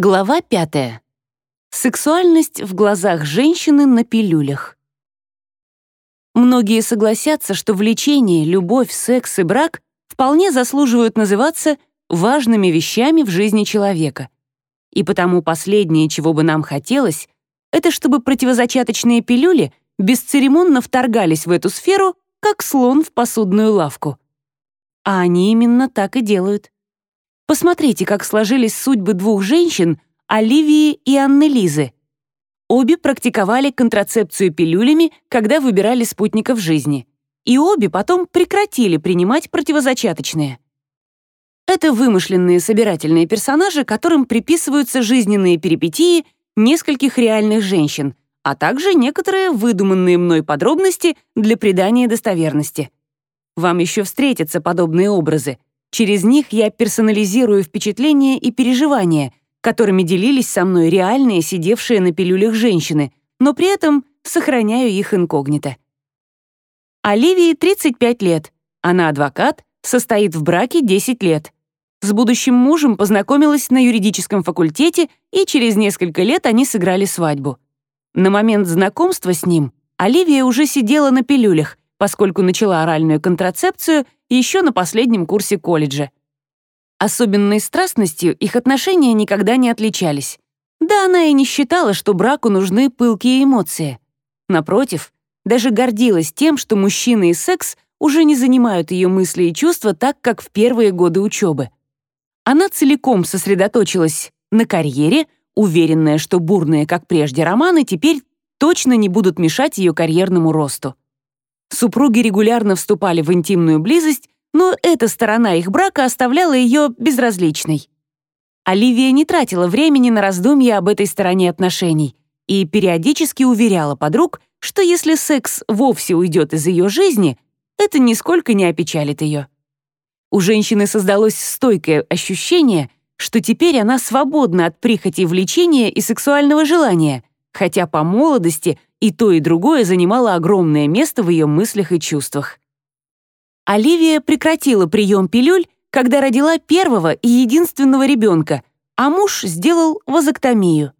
Глава пятая. Сексуальность в глазах женщины на пилюлях. Многие согласятся, что влечение, любовь, секс и брак вполне заслуживают называться важными вещами в жизни человека. И потому последнее, чего бы нам хотелось, это чтобы противозачаточные пилюли бесцеремонно вторгались в эту сферу, как слон в посудную лавку. А они именно так и делают. Посмотрите, как сложились судьбы двух женщин, Оливии и Анны Лизы. Обе практиковали контрацепцию пилюлями, когда выбирали спутников жизни. И обе потом прекратили принимать противозачаточные. Это вымышленные собирательные персонажи, которым приписываются жизненные перипетии нескольких реальных женщин, а также некоторые выдуманные мной подробности для придания достоверности. Вам еще встретятся подобные образы — Через них я персонализирую впечатления и переживания, которыми делились со мной реальные сидевшие на пилюлях женщины, но при этом сохраняю их инкогнито. Оливии 35 лет. Она адвокат, состоит в браке 10 лет. С будущим мужем познакомилась на юридическом факультете, и через несколько лет они сыграли свадьбу. На момент знакомства с ним Оливия уже сидела на пилюлях, поскольку начала оральную контрацепцию еще на последнем курсе колледжа. Особенной страстностью их отношения никогда не отличались. Да она и не считала, что браку нужны пылкие эмоции. Напротив, даже гордилась тем, что мужчина и секс уже не занимают ее мысли и чувства так, как в первые годы учебы. Она целиком сосредоточилась на карьере, уверенная, что бурные, как прежде, романы теперь точно не будут мешать ее карьерному росту. Супруги регулярно вступали в интимную близость, но эта сторона их брака оставляла ее безразличной. Оливия не тратила времени на раздумья об этой стороне отношений и периодически уверяла подруг, что если секс вовсе уйдет из ее жизни, это нисколько не опечалит ее. У женщины создалось стойкое ощущение, что теперь она свободна от прихоти влечения и сексуального желания, хотя по молодости и то, и другое занимало огромное место в ее мыслях и чувствах. Оливия прекратила прием пилюль, когда родила первого и единственного ребенка, а муж сделал вазоктомию.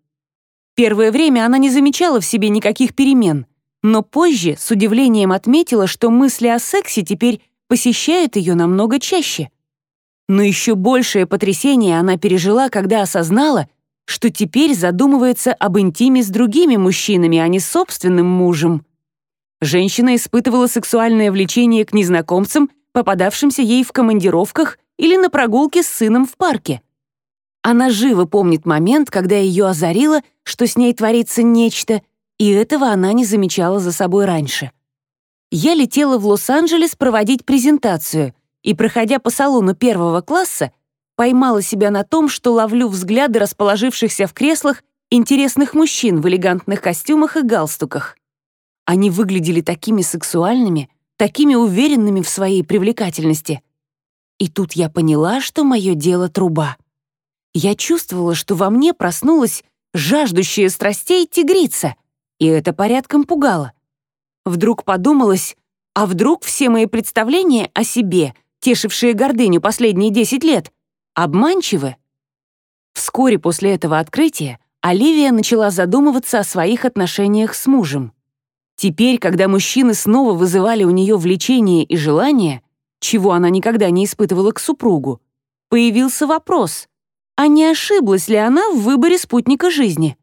Первое время она не замечала в себе никаких перемен, но позже с удивлением отметила, что мысли о сексе теперь посещают ее намного чаще. Но еще большее потрясение она пережила, когда осознала, что теперь задумывается об интиме с другими мужчинами, а не собственным мужем. Женщина испытывала сексуальное влечение к незнакомцам, попадавшимся ей в командировках или на прогулке с сыном в парке. Она живо помнит момент, когда ее озарило, что с ней творится нечто, и этого она не замечала за собой раньше. Я летела в Лос-Анджелес проводить презентацию, и, проходя по салону первого класса, поймала себя на том, что ловлю взгляды расположившихся в креслах интересных мужчин в элегантных костюмах и галстуках. Они выглядели такими сексуальными, такими уверенными в своей привлекательности. И тут я поняла, что мое дело труба. Я чувствовала, что во мне проснулась жаждущая страстей тигрица, и это порядком пугало. Вдруг подумалось, а вдруг все мои представления о себе, тешившие гордыню последние 10 лет, обманчивы. Вскоре после этого открытия Оливия начала задумываться о своих отношениях с мужем. Теперь, когда мужчины снова вызывали у нее влечение и желание, чего она никогда не испытывала к супругу, появился вопрос, а не ошиблась ли она в выборе спутника жизни?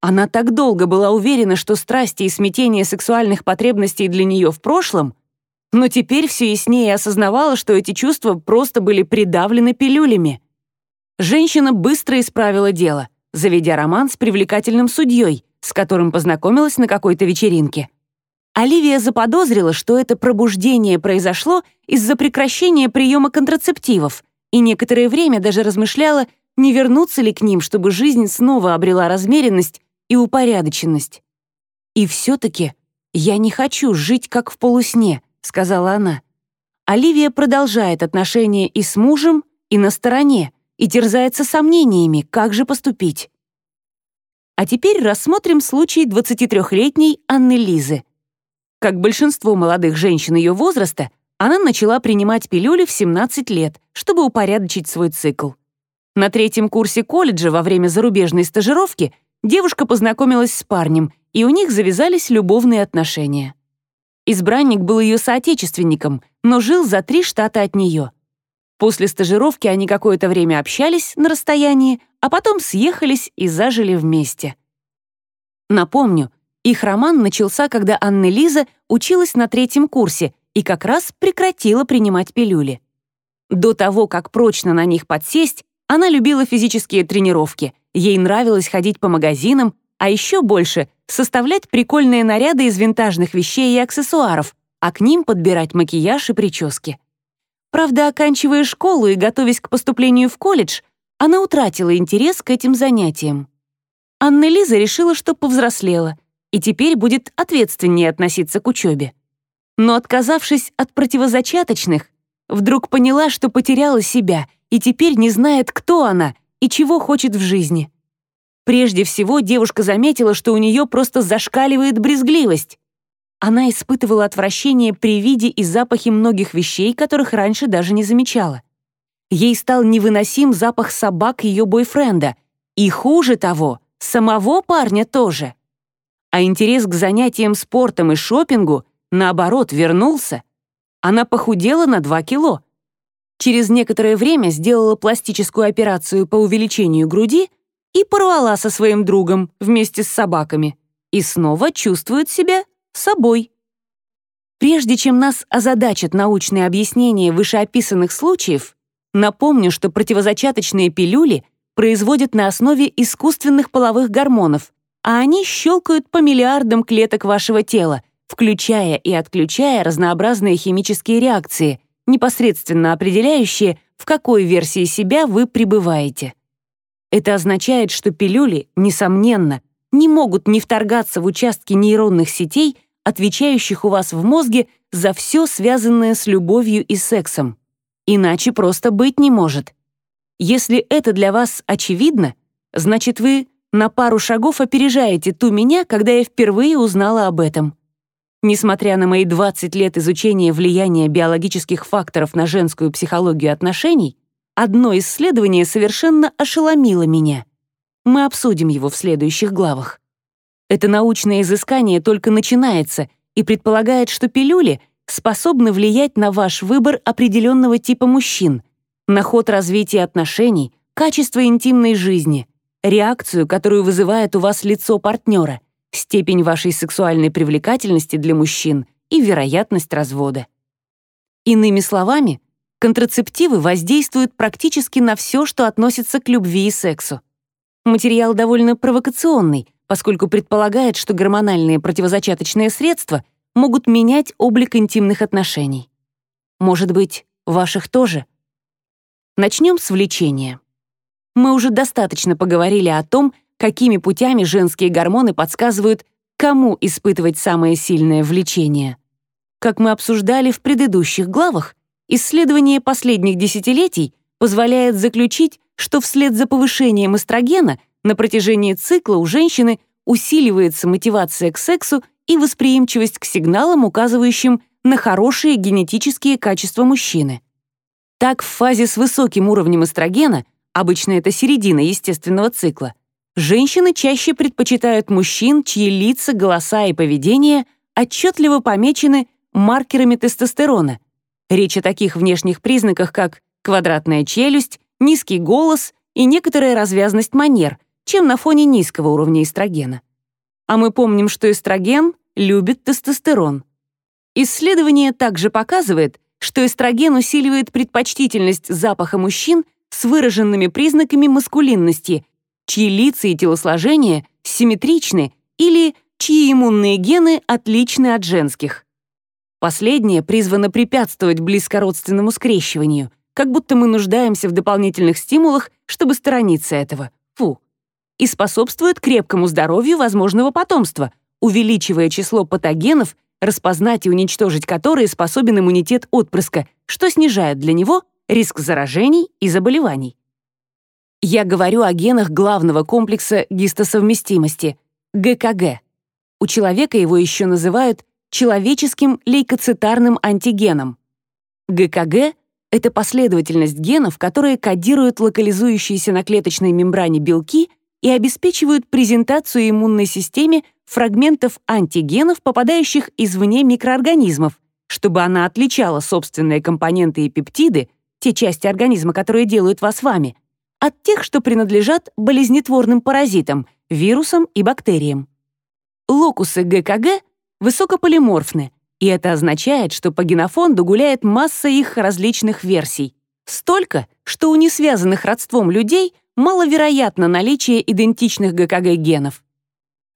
Она так долго была уверена, что страсти и смятение сексуальных потребностей для нее в прошлом, но теперь все яснее осознавала, что эти чувства просто были придавлены пилюлями. Женщина быстро исправила дело, заведя роман с привлекательным судьей, с которым познакомилась на какой-то вечеринке. Оливия заподозрила, что это пробуждение произошло из-за прекращения приема контрацептивов, и некоторое время даже размышляла, не вернуться ли к ним, чтобы жизнь снова обрела размеренность и упорядоченность. И все-таки я не хочу жить как в полусне, — сказала она. Оливия продолжает отношения и с мужем, и на стороне, и терзается сомнениями, как же поступить. А теперь рассмотрим случай 23-летней Анны Лизы. Как большинство молодых женщин ее возраста, она начала принимать пилюли в 17 лет, чтобы упорядочить свой цикл. На третьем курсе колледжа во время зарубежной стажировки девушка познакомилась с парнем, и у них завязались любовные отношения. Избранник был ее соотечественником, но жил за три штата от нее. После стажировки они какое-то время общались на расстоянии, а потом съехались и зажили вместе. Напомню, их роман начался, когда Анна Лиза училась на третьем курсе и как раз прекратила принимать пилюли. До того, как прочно на них подсесть, она любила физические тренировки, ей нравилось ходить по магазинам, а еще больше — составлять прикольные наряды из винтажных вещей и аксессуаров, а к ним подбирать макияж и прически. Правда, оканчивая школу и готовясь к поступлению в колледж, она утратила интерес к этим занятиям. Анна Лиза решила, что повзрослела и теперь будет ответственнее относиться к учебе. Но отказавшись от противозачаточных, вдруг поняла, что потеряла себя и теперь не знает, кто она и чего хочет в жизни. Прежде всего, девушка заметила, что у нее просто зашкаливает брезгливость. Она испытывала отвращение при виде и запахе многих вещей, которых раньше даже не замечала. Ей стал невыносим запах собак ее бойфренда. И хуже того, самого парня тоже. А интерес к занятиям спортом и шопингу, наоборот, вернулся. Она похудела на 2 кило. Через некоторое время сделала пластическую операцию по увеличению груди и порвала со своим другом вместе с собаками. И снова чувствует себя собой. Прежде чем нас озадачат научные объяснения вышеописанных случаев, напомню, что противозачаточные пилюли производят на основе искусственных половых гормонов, а они щелкают по миллиардам клеток вашего тела, включая и отключая разнообразные химические реакции, непосредственно определяющие, в какой версии себя вы пребываете. Это означает, что пилюли, несомненно, не могут не вторгаться в участки нейронных сетей, отвечающих у вас в мозге за все связанное с любовью и сексом. Иначе просто быть не может. Если это для вас очевидно, значит вы на пару шагов опережаете ту меня, когда я впервые узнала об этом. Несмотря на мои 20 лет изучения влияния биологических факторов на женскую психологию отношений, одно исследование совершенно ошеломило меня. Мы обсудим его в следующих главах. Это научное изыскание только начинается и предполагает, что пилюли способны влиять на ваш выбор определенного типа мужчин, на ход развития отношений, качество интимной жизни, реакцию, которую вызывает у вас лицо партнера, степень вашей сексуальной привлекательности для мужчин и вероятность развода. Иными словами, контрацептивы воздействуют практически на все, что относится к любви и сексу. Материал довольно провокационный, поскольку предполагает, что гормональные противозачаточные средства могут менять облик интимных отношений. Может быть, ваших тоже? Начнем с влечения. Мы уже достаточно поговорили о том, какими путями женские гормоны подсказывают, кому испытывать самое сильное влечение. Как мы обсуждали в предыдущих главах, исследование последних десятилетий позволяет заключить, что вслед за повышением эстрогена на протяжении цикла у женщины усиливается мотивация к сексу и восприимчивость к сигналам, указывающим на хорошие генетические качества мужчины. Так, в фазе с высоким уровнем эстрогена, обычно это середина естественного цикла, женщины чаще предпочитают мужчин, чьи лица, голоса и поведение отчетливо помечены маркерами тестостерона. Речь о таких внешних признаках, как квадратная челюсть, низкий голос и некоторая развязность манер, чем на фоне низкого уровня эстрогена. А мы помним, что эстроген любит тестостерон. Исследование также показывает, что эстроген усиливает предпочтительность запаха мужчин с выраженными признаками маскулинности, чьи лица и телосложение симметричны или чьи иммунные гены отличны от женских. Последнее призвано препятствовать близкородственному скрещиванию, как будто мы нуждаемся в дополнительных стимулах, чтобы сторониться этого. Фу. И способствует крепкому здоровью возможного потомства, увеличивая число патогенов, распознать и уничтожить которые способен иммунитет отпрыска, что снижает для него риск заражений и заболеваний. Я говорю о генах главного комплекса гистосовместимости — ГКГ. У человека его еще называют человеческим лейкоцитарным антигеном. ГКГ это последовательность генов, которые кодируют локализующиеся на клеточной мембране белки и обеспечивают презентацию иммунной системе фрагментов антигенов, попадающих извне микроорганизмов, чтобы она отличала собственные компоненты и пептиды, те части организма, которые делают вас вами, от тех, что принадлежат болезнетворным паразитам, вирусам и бактериям. Локусы ГКГ высокополиморфны, и это означает, что по генофонду гуляет масса их различных версий. Столько, что у несвязанных родством людей маловероятно наличие идентичных ГКГ-генов.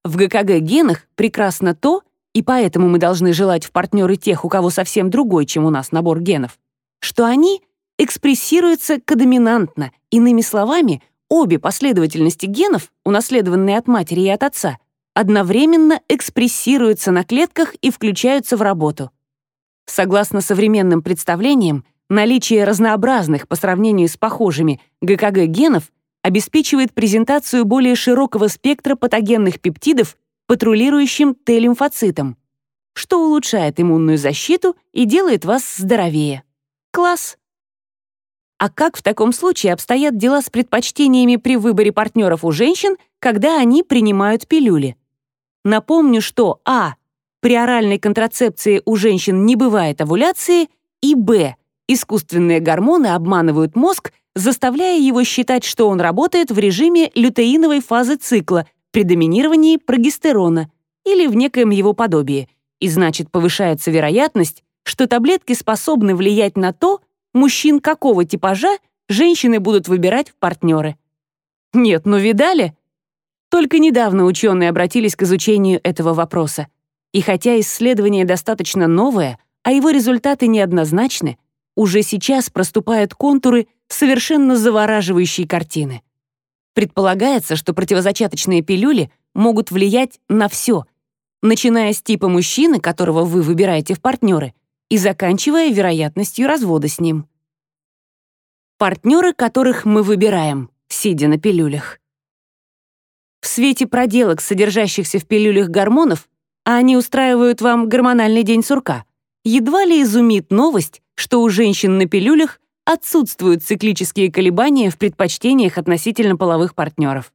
В ГКГ-генах прекрасно то, и поэтому мы должны желать в партнеры тех, у кого совсем другой, чем у нас набор генов, что они экспрессируются кодоминантно, иными словами, обе последовательности генов, унаследованные от матери и от отца, одновременно экспрессируются на клетках и включаются в работу. Согласно современным представлениям, наличие разнообразных по сравнению с похожими ГКГ-генов обеспечивает презентацию более широкого спектра патогенных пептидов патрулирующим Т-лимфоцитом, что улучшает иммунную защиту и делает вас здоровее. Класс! А как в таком случае обстоят дела с предпочтениями при выборе партнеров у женщин, когда они принимают пилюли? Напомню, что а. При оральной контрацепции у женщин не бывает овуляции, и б. Искусственные гормоны обманывают мозг, заставляя его считать, что он работает в режиме лютеиновой фазы цикла при доминировании прогестерона или в некоем его подобии, и значит повышается вероятность, что таблетки способны влиять на то, мужчин какого типажа женщины будут выбирать в партнеры. Нет, ну видали? Только недавно ученые обратились к изучению этого вопроса. И хотя исследование достаточно новое, а его результаты неоднозначны, уже сейчас проступают контуры совершенно завораживающей картины. Предполагается, что противозачаточные пилюли могут влиять на все, начиная с типа мужчины, которого вы выбираете в партнеры, и заканчивая вероятностью развода с ним. Партнеры, которых мы выбираем, сидя на пилюлях. В свете проделок, содержащихся в пилюлях гормонов, а они устраивают вам гормональный день сурка, едва ли изумит новость, что у женщин на пилюлях отсутствуют циклические колебания в предпочтениях относительно половых партнеров.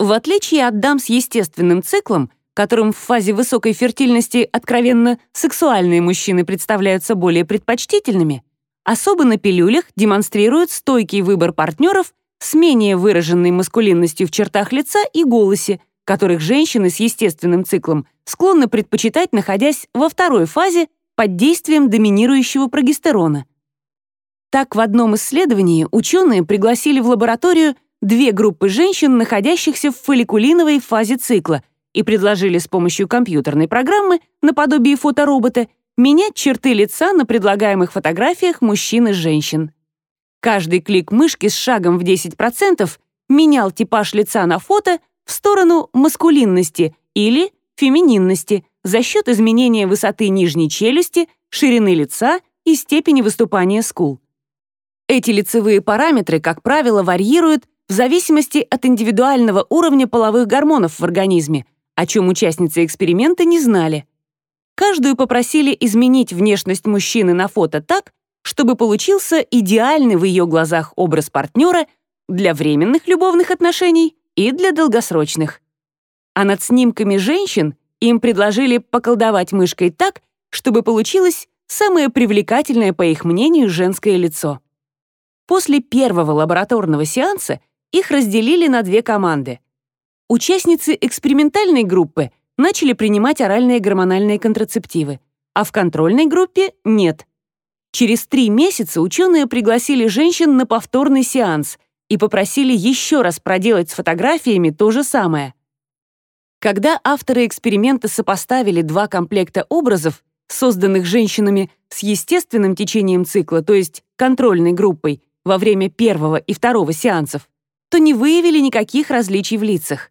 В отличие от дам с естественным циклом, которым в фазе высокой фертильности откровенно сексуальные мужчины представляются более предпочтительными, особо на пилюлях демонстрируют стойкий выбор партнеров с менее выраженной маскулинностью в чертах лица и голосе, которых женщины с естественным циклом склонны предпочитать, находясь во второй фазе под действием доминирующего прогестерона. Так, в одном исследовании ученые пригласили в лабораторию две группы женщин, находящихся в фолликулиновой фазе цикла, и предложили с помощью компьютерной программы, наподобие фоторобота, менять черты лица на предлагаемых фотографиях мужчин и женщин. Каждый клик мышки с шагом в 10% менял типаж лица на фото в сторону маскулинности или фемининности за счет изменения высоты нижней челюсти, ширины лица и степени выступания скул. Эти лицевые параметры, как правило, варьируют в зависимости от индивидуального уровня половых гормонов в организме, о чем участницы эксперимента не знали. Каждую попросили изменить внешность мужчины на фото так, чтобы получился идеальный в ее глазах образ партнера для временных любовных отношений и для долгосрочных. А над снимками женщин им предложили поколдовать мышкой так, чтобы получилось самое привлекательное, по их мнению, женское лицо. После первого лабораторного сеанса их разделили на две команды. Участницы экспериментальной группы начали принимать оральные гормональные контрацептивы, а в контрольной группе — нет — Через три месяца ученые пригласили женщин на повторный сеанс и попросили еще раз проделать с фотографиями то же самое. Когда авторы эксперимента сопоставили два комплекта образов, созданных женщинами с естественным течением цикла, то есть контрольной группой, во время первого и второго сеансов, то не выявили никаких различий в лицах.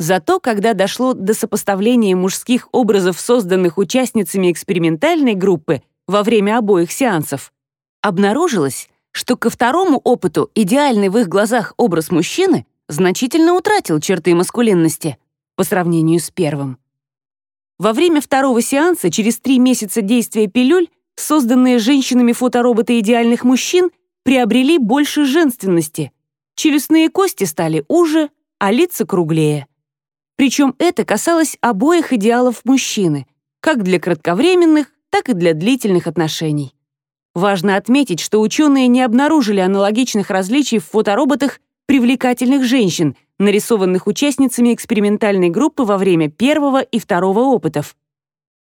Зато, когда дошло до сопоставления мужских образов, созданных участницами экспериментальной группы, во время обоих сеансов, обнаружилось, что ко второму опыту идеальный в их глазах образ мужчины значительно утратил черты маскулинности по сравнению с первым. Во время второго сеанса, через три месяца действия пилюль, созданные женщинами-фотороботы идеальных мужчин приобрели больше женственности. Челюстные кости стали уже, а лица круглее. Причем это касалось обоих идеалов мужчины, как для кратковременных, так и для длительных отношений. Важно отметить, что ученые не обнаружили аналогичных различий в фотороботах привлекательных женщин, нарисованных участницами экспериментальной группы во время первого и второго опытов.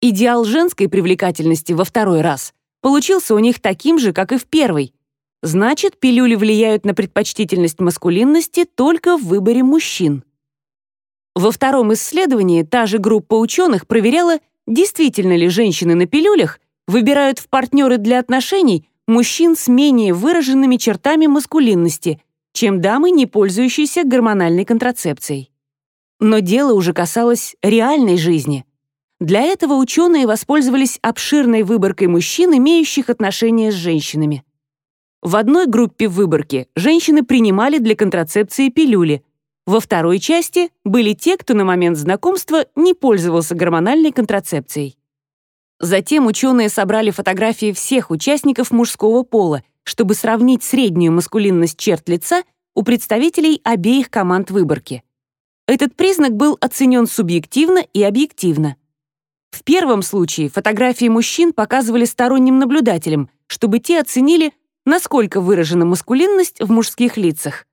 Идеал женской привлекательности во второй раз получился у них таким же, как и в первый. Значит, пилюли влияют на предпочтительность маскулинности только в выборе мужчин. Во втором исследовании та же группа ученых проверяла, действительно ли женщины на пилюлях выбирают в партнеры для отношений мужчин с менее выраженными чертами маскулинности, чем дамы, не пользующиеся гормональной контрацепцией. Но дело уже касалось реальной жизни. Для этого ученые воспользовались обширной выборкой мужчин, имеющих отношения с женщинами. В одной группе выборки женщины принимали для контрацепции пилюли, во второй части были те, кто на момент знакомства не пользовался гормональной контрацепцией. Затем ученые собрали фотографии всех участников мужского пола, чтобы сравнить среднюю маскулинность черт лица у представителей обеих команд выборки. Этот признак был оценен субъективно и объективно. В первом случае фотографии мужчин показывали сторонним наблюдателям, чтобы те оценили, насколько выражена маскулинность в мужских лицах.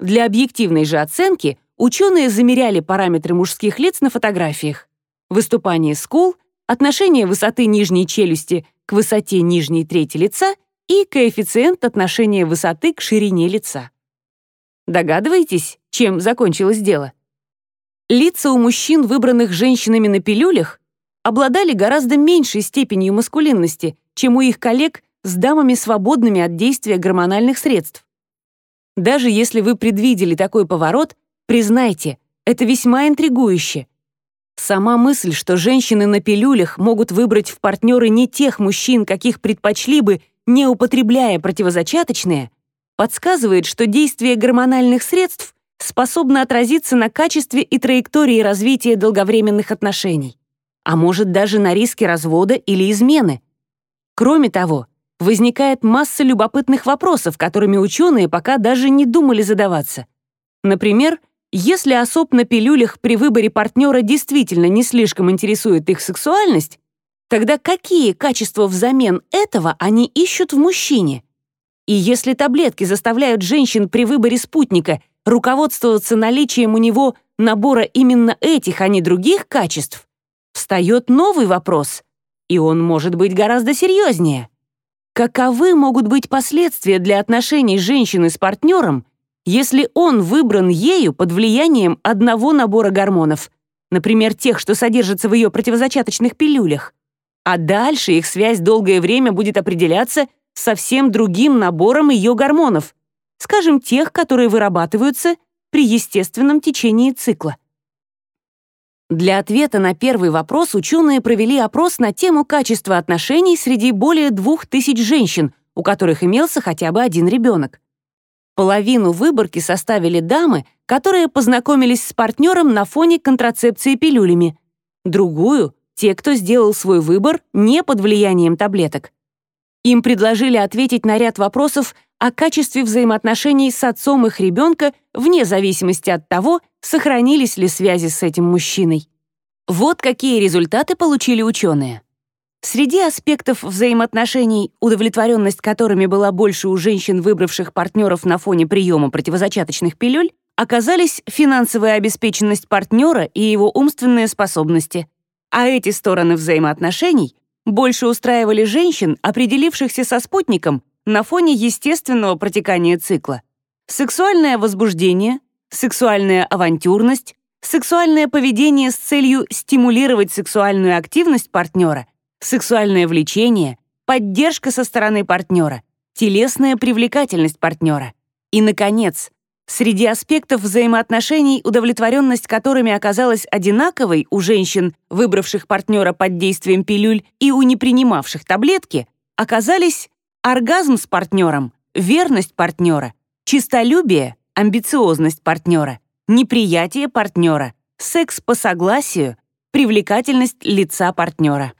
Для объективной же оценки ученые замеряли параметры мужских лиц на фотографиях. Выступание скул, отношение высоты нижней челюсти к высоте нижней трети лица и коэффициент отношения высоты к ширине лица. Догадываетесь, чем закончилось дело? Лица у мужчин, выбранных женщинами на пилюлях, обладали гораздо меньшей степенью маскулинности, чем у их коллег с дамами, свободными от действия гормональных средств. Даже если вы предвидели такой поворот, признайте, это весьма интригующе. Сама мысль, что женщины на пилюлях могут выбрать в партнеры не тех мужчин, каких предпочли бы, не употребляя противозачаточные, подсказывает, что действие гормональных средств способно отразиться на качестве и траектории развития долговременных отношений, а может даже на риске развода или измены. Кроме того, возникает масса любопытных вопросов, которыми ученые пока даже не думали задаваться. Например, если особ на пилюлях при выборе партнера действительно не слишком интересует их сексуальность, тогда какие качества взамен этого они ищут в мужчине? И если таблетки заставляют женщин при выборе спутника руководствоваться наличием у него набора именно этих, а не других качеств, встает новый вопрос, и он может быть гораздо серьезнее. Каковы могут быть последствия для отношений женщины с партнером, если он выбран ею под влиянием одного набора гормонов, например, тех, что содержатся в ее противозачаточных пилюлях, а дальше их связь долгое время будет определяться совсем другим набором ее гормонов, скажем, тех, которые вырабатываются при естественном течении цикла. Для ответа на первый вопрос ученые провели опрос на тему качества отношений среди более двух тысяч женщин, у которых имелся хотя бы один ребенок. Половину выборки составили дамы, которые познакомились с партнером на фоне контрацепции пилюлями. Другую — те, кто сделал свой выбор не под влиянием таблеток. Им предложили ответить на ряд вопросов о качестве взаимоотношений с отцом их ребенка вне зависимости от того, сохранились ли связи с этим мужчиной. Вот какие результаты получили ученые. Среди аспектов взаимоотношений, удовлетворенность которыми была больше у женщин, выбравших партнеров на фоне приема противозачаточных пилюль, оказались финансовая обеспеченность партнера и его умственные способности. А эти стороны взаимоотношений больше устраивали женщин, определившихся со спутником на фоне естественного протекания цикла. Сексуальное возбуждение, сексуальная авантюрность, сексуальное поведение с целью стимулировать сексуальную активность партнера, сексуальное влечение, поддержка со стороны партнера, телесная привлекательность партнера. И, наконец, среди аспектов взаимоотношений, удовлетворенность которыми оказалась одинаковой у женщин, выбравших партнера под действием пилюль, и у непринимавших таблетки, оказались оргазм с партнером, верность партнера, чистолюбие, амбициозность партнера, неприятие партнера, секс по согласию, привлекательность лица партнера.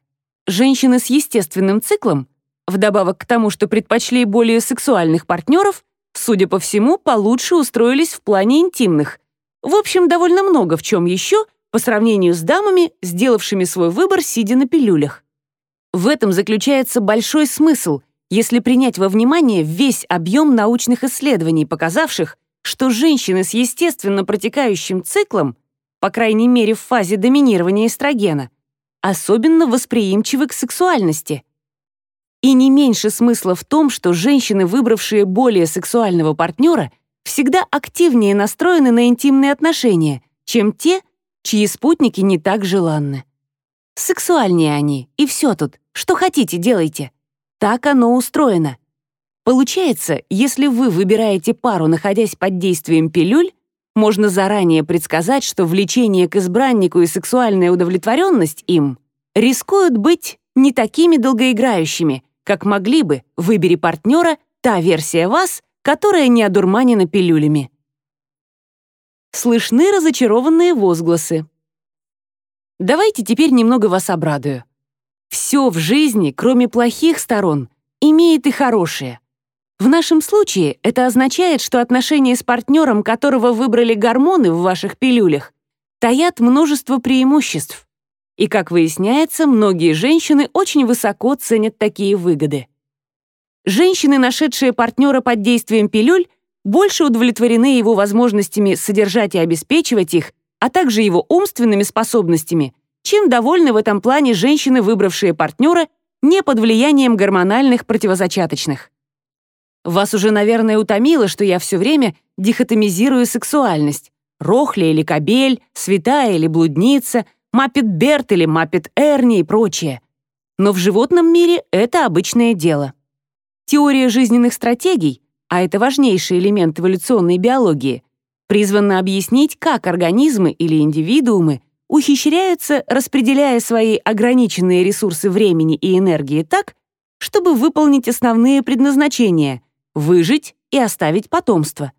Женщины с естественным циклом, вдобавок к тому, что предпочли более сексуальных партнеров, судя по всему, получше устроились в плане интимных. В общем, довольно много в чем еще по сравнению с дамами, сделавшими свой выбор, сидя на пилюлях. В этом заключается большой смысл, если принять во внимание весь объем научных исследований, показавших, что женщины с естественно протекающим циклом, по крайней мере в фазе доминирования эстрогена, особенно восприимчивы к сексуальности. И не меньше смысла в том, что женщины, выбравшие более сексуального партнера, всегда активнее настроены на интимные отношения, чем те, чьи спутники не так желанны. Сексуальнее они, и все тут. Что хотите, делайте. Так оно устроено. Получается, если вы выбираете пару, находясь под действием пилюль, можно заранее предсказать, что влечение к избраннику и сексуальная удовлетворенность им рискуют быть не такими долгоиграющими, как могли бы, выбери партнера, та версия вас, которая не одурманена пилюлями. Слышны разочарованные возгласы. Давайте теперь немного вас обрадую. Все в жизни, кроме плохих сторон, имеет и хорошее. В нашем случае это означает, что отношения с партнером, которого выбрали гормоны в ваших пилюлях, таят множество преимуществ. И, как выясняется, многие женщины очень высоко ценят такие выгоды. Женщины, нашедшие партнера под действием пилюль, больше удовлетворены его возможностями содержать и обеспечивать их, а также его умственными способностями, чем довольны в этом плане женщины, выбравшие партнера не под влиянием гормональных противозачаточных. Вас уже, наверное, утомило, что я все время дихотомизирую сексуальность. Рохли или кобель, святая или блудница, Маппет Берт или Маппет Эрни и прочее. Но в животном мире это обычное дело. Теория жизненных стратегий, а это важнейший элемент эволюционной биологии, призвана объяснить, как организмы или индивидуумы ухищряются, распределяя свои ограниченные ресурсы времени и энергии так, чтобы выполнить основные предназначения выжить и оставить потомство.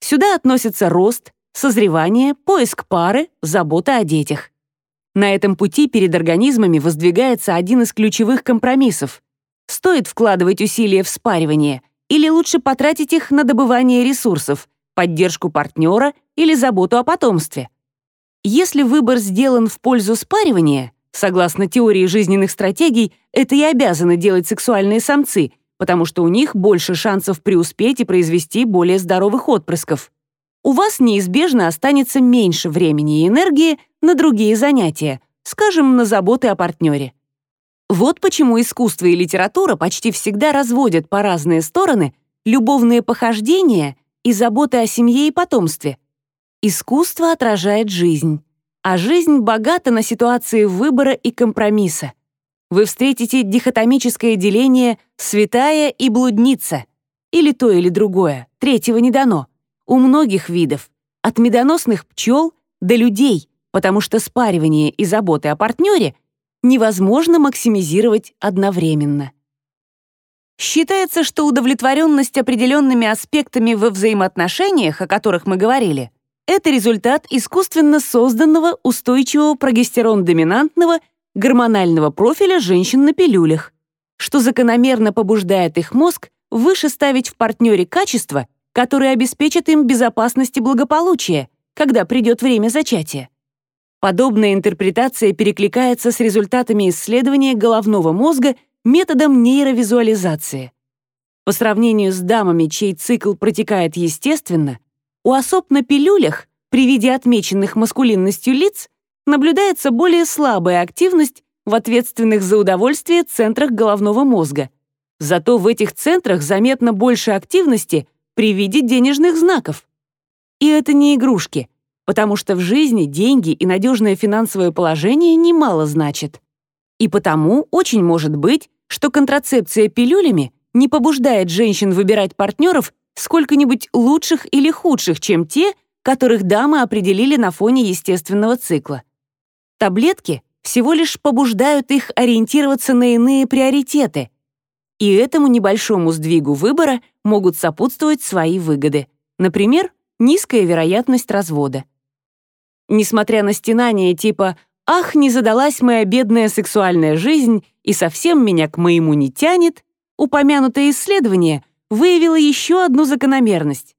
Сюда относятся рост, созревание, поиск пары, забота о детях. На этом пути перед организмами воздвигается один из ключевых компромиссов. Стоит вкладывать усилия в спаривание или лучше потратить их на добывание ресурсов, поддержку партнера или заботу о потомстве. Если выбор сделан в пользу спаривания, согласно теории жизненных стратегий, это и обязаны делать сексуальные самцы — потому что у них больше шансов преуспеть и произвести более здоровых отпрысков. У вас неизбежно останется меньше времени и энергии на другие занятия, скажем, на заботы о партнере. Вот почему искусство и литература почти всегда разводят по разные стороны любовные похождения и заботы о семье и потомстве. Искусство отражает жизнь, а жизнь богата на ситуации выбора и компромисса вы встретите дихотомическое деление «святая» и «блудница», или то, или другое, третьего не дано, у многих видов, от медоносных пчел до людей, потому что спаривание и заботы о партнере невозможно максимизировать одновременно. Считается, что удовлетворенность определенными аспектами во взаимоотношениях, о которых мы говорили, это результат искусственно созданного устойчивого прогестерон-доминантного гормонального профиля женщин на пилюлях, что закономерно побуждает их мозг выше ставить в партнере качества, которые обеспечат им безопасность и благополучие, когда придет время зачатия. Подобная интерпретация перекликается с результатами исследования головного мозга методом нейровизуализации. По сравнению с дамами, чей цикл протекает естественно, у особ на пилюлях при виде отмеченных маскулинностью лиц наблюдается более слабая активность в ответственных за удовольствие центрах головного мозга. Зато в этих центрах заметно больше активности при виде денежных знаков. И это не игрушки, потому что в жизни деньги и надежное финансовое положение немало значат. И потому очень может быть, что контрацепция пилюлями не побуждает женщин выбирать партнеров сколько-нибудь лучших или худших, чем те, которых дамы определили на фоне естественного цикла. Таблетки всего лишь побуждают их ориентироваться на иные приоритеты. И этому небольшому сдвигу выбора могут сопутствовать свои выгоды. Например, низкая вероятность развода. Несмотря на стенания типа «Ах, не задалась моя бедная сексуальная жизнь, и совсем меня к моему не тянет», упомянутое исследование выявило еще одну закономерность.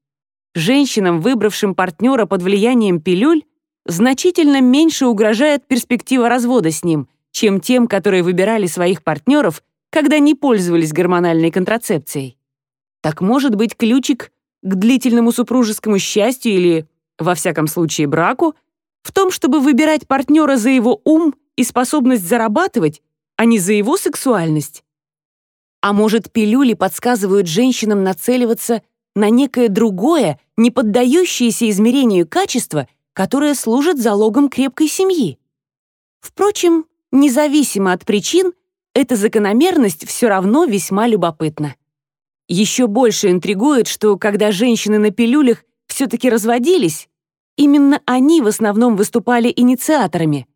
Женщинам, выбравшим партнера под влиянием пилюль, значительно меньше угрожает перспектива развода с ним, чем тем, которые выбирали своих партнеров, когда не пользовались гормональной контрацепцией. Так может быть ключик к длительному супружескому счастью или, во всяком случае, браку в том, чтобы выбирать партнера за его ум и способность зарабатывать, а не за его сексуальность? А может, пилюли подсказывают женщинам нацеливаться на некое другое, не поддающееся измерению качество, которое служит залогом крепкой семьи? Впрочем, независимо от причин, эта закономерность все равно весьма любопытна. Еще больше интригует, что когда женщины на пилюлях все-таки разводились, именно они в основном выступали инициаторами.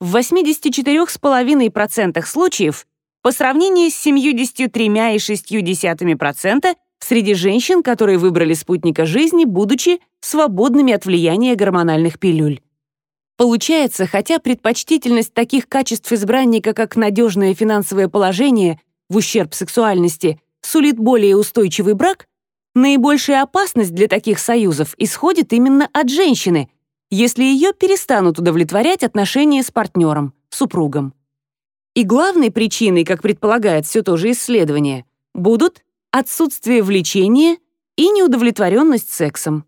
В 84,5% случаев по сравнению с 73,6% среди женщин, которые выбрали спутника жизни, будучи свободными от влияния гормональных пилюль. Получается, хотя предпочтительность таких качеств избранника, как надежное финансовое положение в ущерб сексуальности – сулит более устойчивый брак, наибольшая опасность для таких союзов исходит именно от женщины, если ее перестанут удовлетворять отношения с партнером, супругом. И главной причиной, как предполагает все то же исследование, будут отсутствие влечения и неудовлетворенность сексом.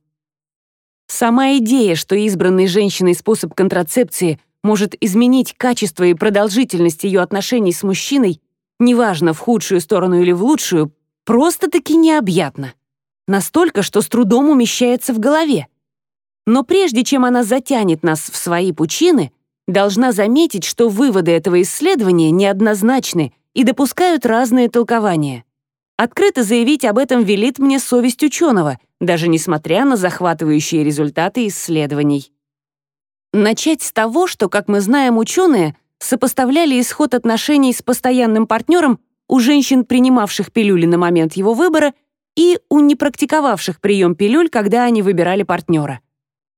Сама идея, что избранный женщиной способ контрацепции может изменить качество и продолжительность ее отношений с мужчиной, неважно, в худшую сторону или в лучшую, просто-таки необъятно. Настолько, что с трудом умещается в голове. Но прежде чем она затянет нас в свои пучины, должна заметить, что выводы этого исследования неоднозначны и допускают разные толкования. Открыто заявить об этом велит мне совесть ученого, даже несмотря на захватывающие результаты исследований. Начать с того, что, как мы знаем, ученые сопоставляли исход отношений с постоянным партнером у женщин, принимавших пилюли на момент его выбора, и у непрактиковавших прием пилюль, когда они выбирали партнера.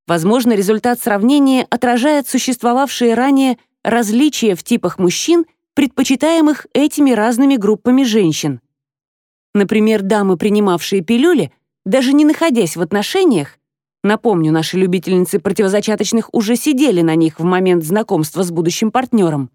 Возможно, результат сравнения отражает существовавшие ранее различия в типах мужчин, предпочитаемых этими разными группами женщин. Например, дамы, принимавшие пилюли, даже не находясь в отношениях, Напомню, наши любительницы противозачаточных уже сидели на них в момент знакомства с будущим партнером.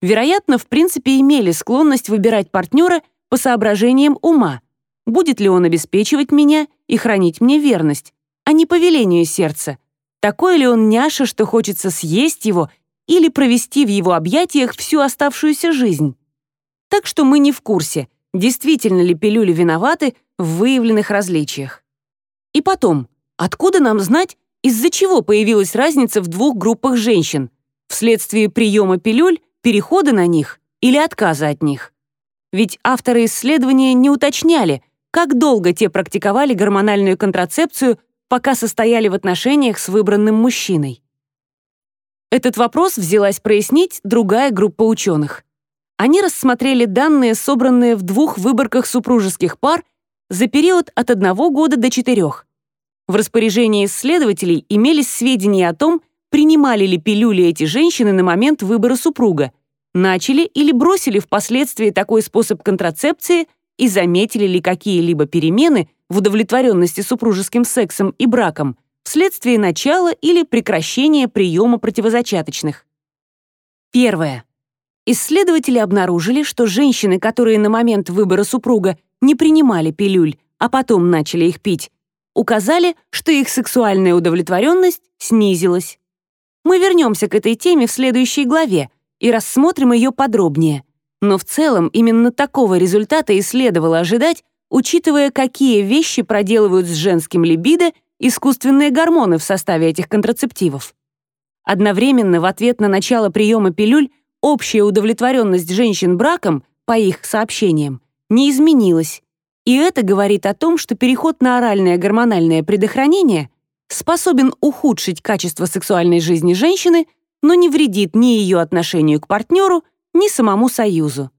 Вероятно, в принципе, имели склонность выбирать партнера по соображениям ума. Будет ли он обеспечивать меня и хранить мне верность, а не по велению сердца? Такой ли он няша, что хочется съесть его или провести в его объятиях всю оставшуюся жизнь? Так что мы не в курсе, действительно ли пилюли виноваты в выявленных различиях. И потом, Откуда нам знать, из-за чего появилась разница в двух группах женщин? Вследствие приема пилюль, перехода на них или отказа от них? Ведь авторы исследования не уточняли, как долго те практиковали гормональную контрацепцию, пока состояли в отношениях с выбранным мужчиной. Этот вопрос взялась прояснить другая группа ученых. Они рассмотрели данные, собранные в двух выборках супружеских пар за период от одного года до четырех. В распоряжении исследователей имелись сведения о том, принимали ли пилюли эти женщины на момент выбора супруга, начали или бросили впоследствии такой способ контрацепции и заметили ли какие-либо перемены в удовлетворенности супружеским сексом и браком вследствие начала или прекращения приема противозачаточных. Первое. Исследователи обнаружили, что женщины, которые на момент выбора супруга не принимали пилюль, а потом начали их пить, указали, что их сексуальная удовлетворенность снизилась. Мы вернемся к этой теме в следующей главе и рассмотрим ее подробнее. Но в целом именно такого результата и следовало ожидать, учитывая, какие вещи проделывают с женским либидо искусственные гормоны в составе этих контрацептивов. Одновременно в ответ на начало приема пилюль общая удовлетворенность женщин браком, по их сообщениям, не изменилась, и это говорит о том, что переход на оральное гормональное предохранение способен ухудшить качество сексуальной жизни женщины, но не вредит ни ее отношению к партнеру, ни самому союзу.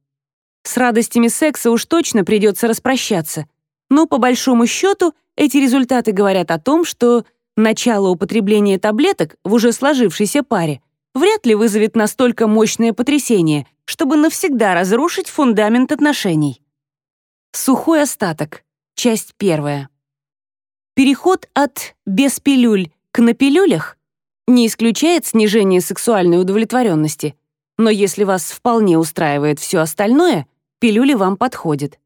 С радостями секса уж точно придется распрощаться, но по большому счету эти результаты говорят о том, что начало употребления таблеток в уже сложившейся паре вряд ли вызовет настолько мощное потрясение, чтобы навсегда разрушить фундамент отношений. Сухой остаток. Часть первая. Переход от «без пилюль» к «на пилюлях» не исключает снижение сексуальной удовлетворенности, но если вас вполне устраивает все остальное, пилюли вам подходят.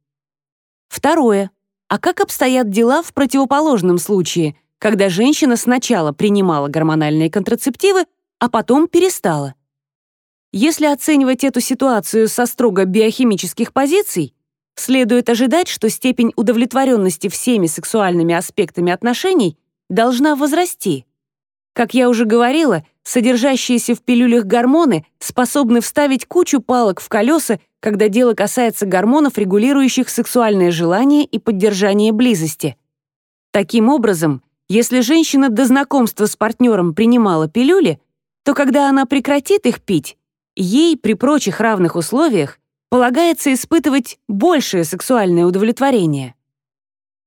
Второе. А как обстоят дела в противоположном случае, когда женщина сначала принимала гормональные контрацептивы, а потом перестала? Если оценивать эту ситуацию со строго биохимических позиций, следует ожидать, что степень удовлетворенности всеми сексуальными аспектами отношений должна возрасти. Как я уже говорила, содержащиеся в пилюлях гормоны способны вставить кучу палок в колеса, когда дело касается гормонов, регулирующих сексуальное желание и поддержание близости. Таким образом, если женщина до знакомства с партнером принимала пилюли, то когда она прекратит их пить, ей при прочих равных условиях полагается испытывать большее сексуальное удовлетворение.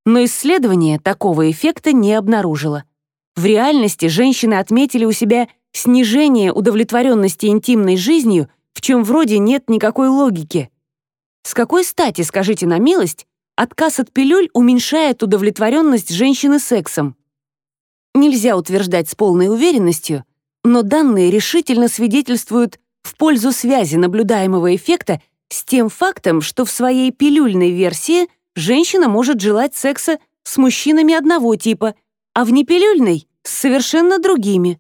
Но исследование такого эффекта не обнаружило. В реальности женщины отметили у себя снижение удовлетворенности интимной жизнью, в чем вроде нет никакой логики. С какой стати, скажите на милость, отказ от пилюль уменьшает удовлетворенность женщины сексом? Нельзя утверждать с полной уверенностью, но данные решительно свидетельствуют в пользу связи наблюдаемого эффекта с тем фактом, что в своей пилюльной версии женщина может желать секса с мужчинами одного типа, а в непилюльной с совершенно другими.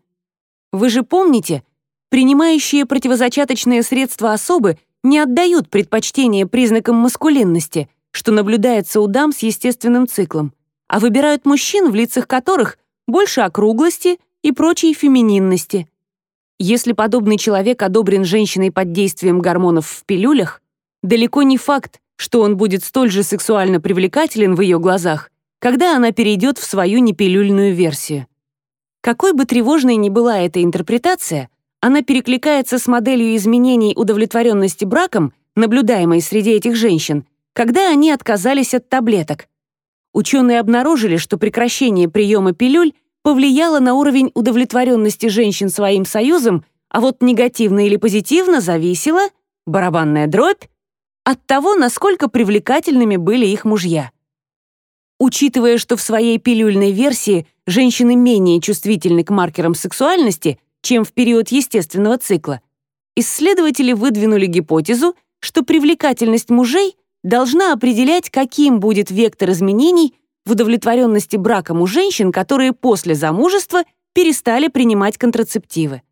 Вы же помните, принимающие противозачаточные средства особы не отдают предпочтение признакам маскулинности, что наблюдается у дам с естественным циклом, а выбирают мужчин, в лицах которых больше округлости и прочей фемининности. Если подобный человек одобрен женщиной под действием гормонов в пилюлях, далеко не факт, что он будет столь же сексуально привлекателен в ее глазах, когда она перейдет в свою непилюльную версию. Какой бы тревожной ни была эта интерпретация, она перекликается с моделью изменений удовлетворенности браком, наблюдаемой среди этих женщин, когда они отказались от таблеток. Ученые обнаружили, что прекращение приема пилюль повлияло на уровень удовлетворенности женщин своим союзом, а вот негативно или позитивно зависело, барабанная дробь, от того, насколько привлекательными были их мужья. Учитывая, что в своей пилюльной версии женщины менее чувствительны к маркерам сексуальности, чем в период естественного цикла, исследователи выдвинули гипотезу, что привлекательность мужей должна определять, каким будет вектор изменений в удовлетворенности браком у женщин, которые после замужества перестали принимать контрацептивы.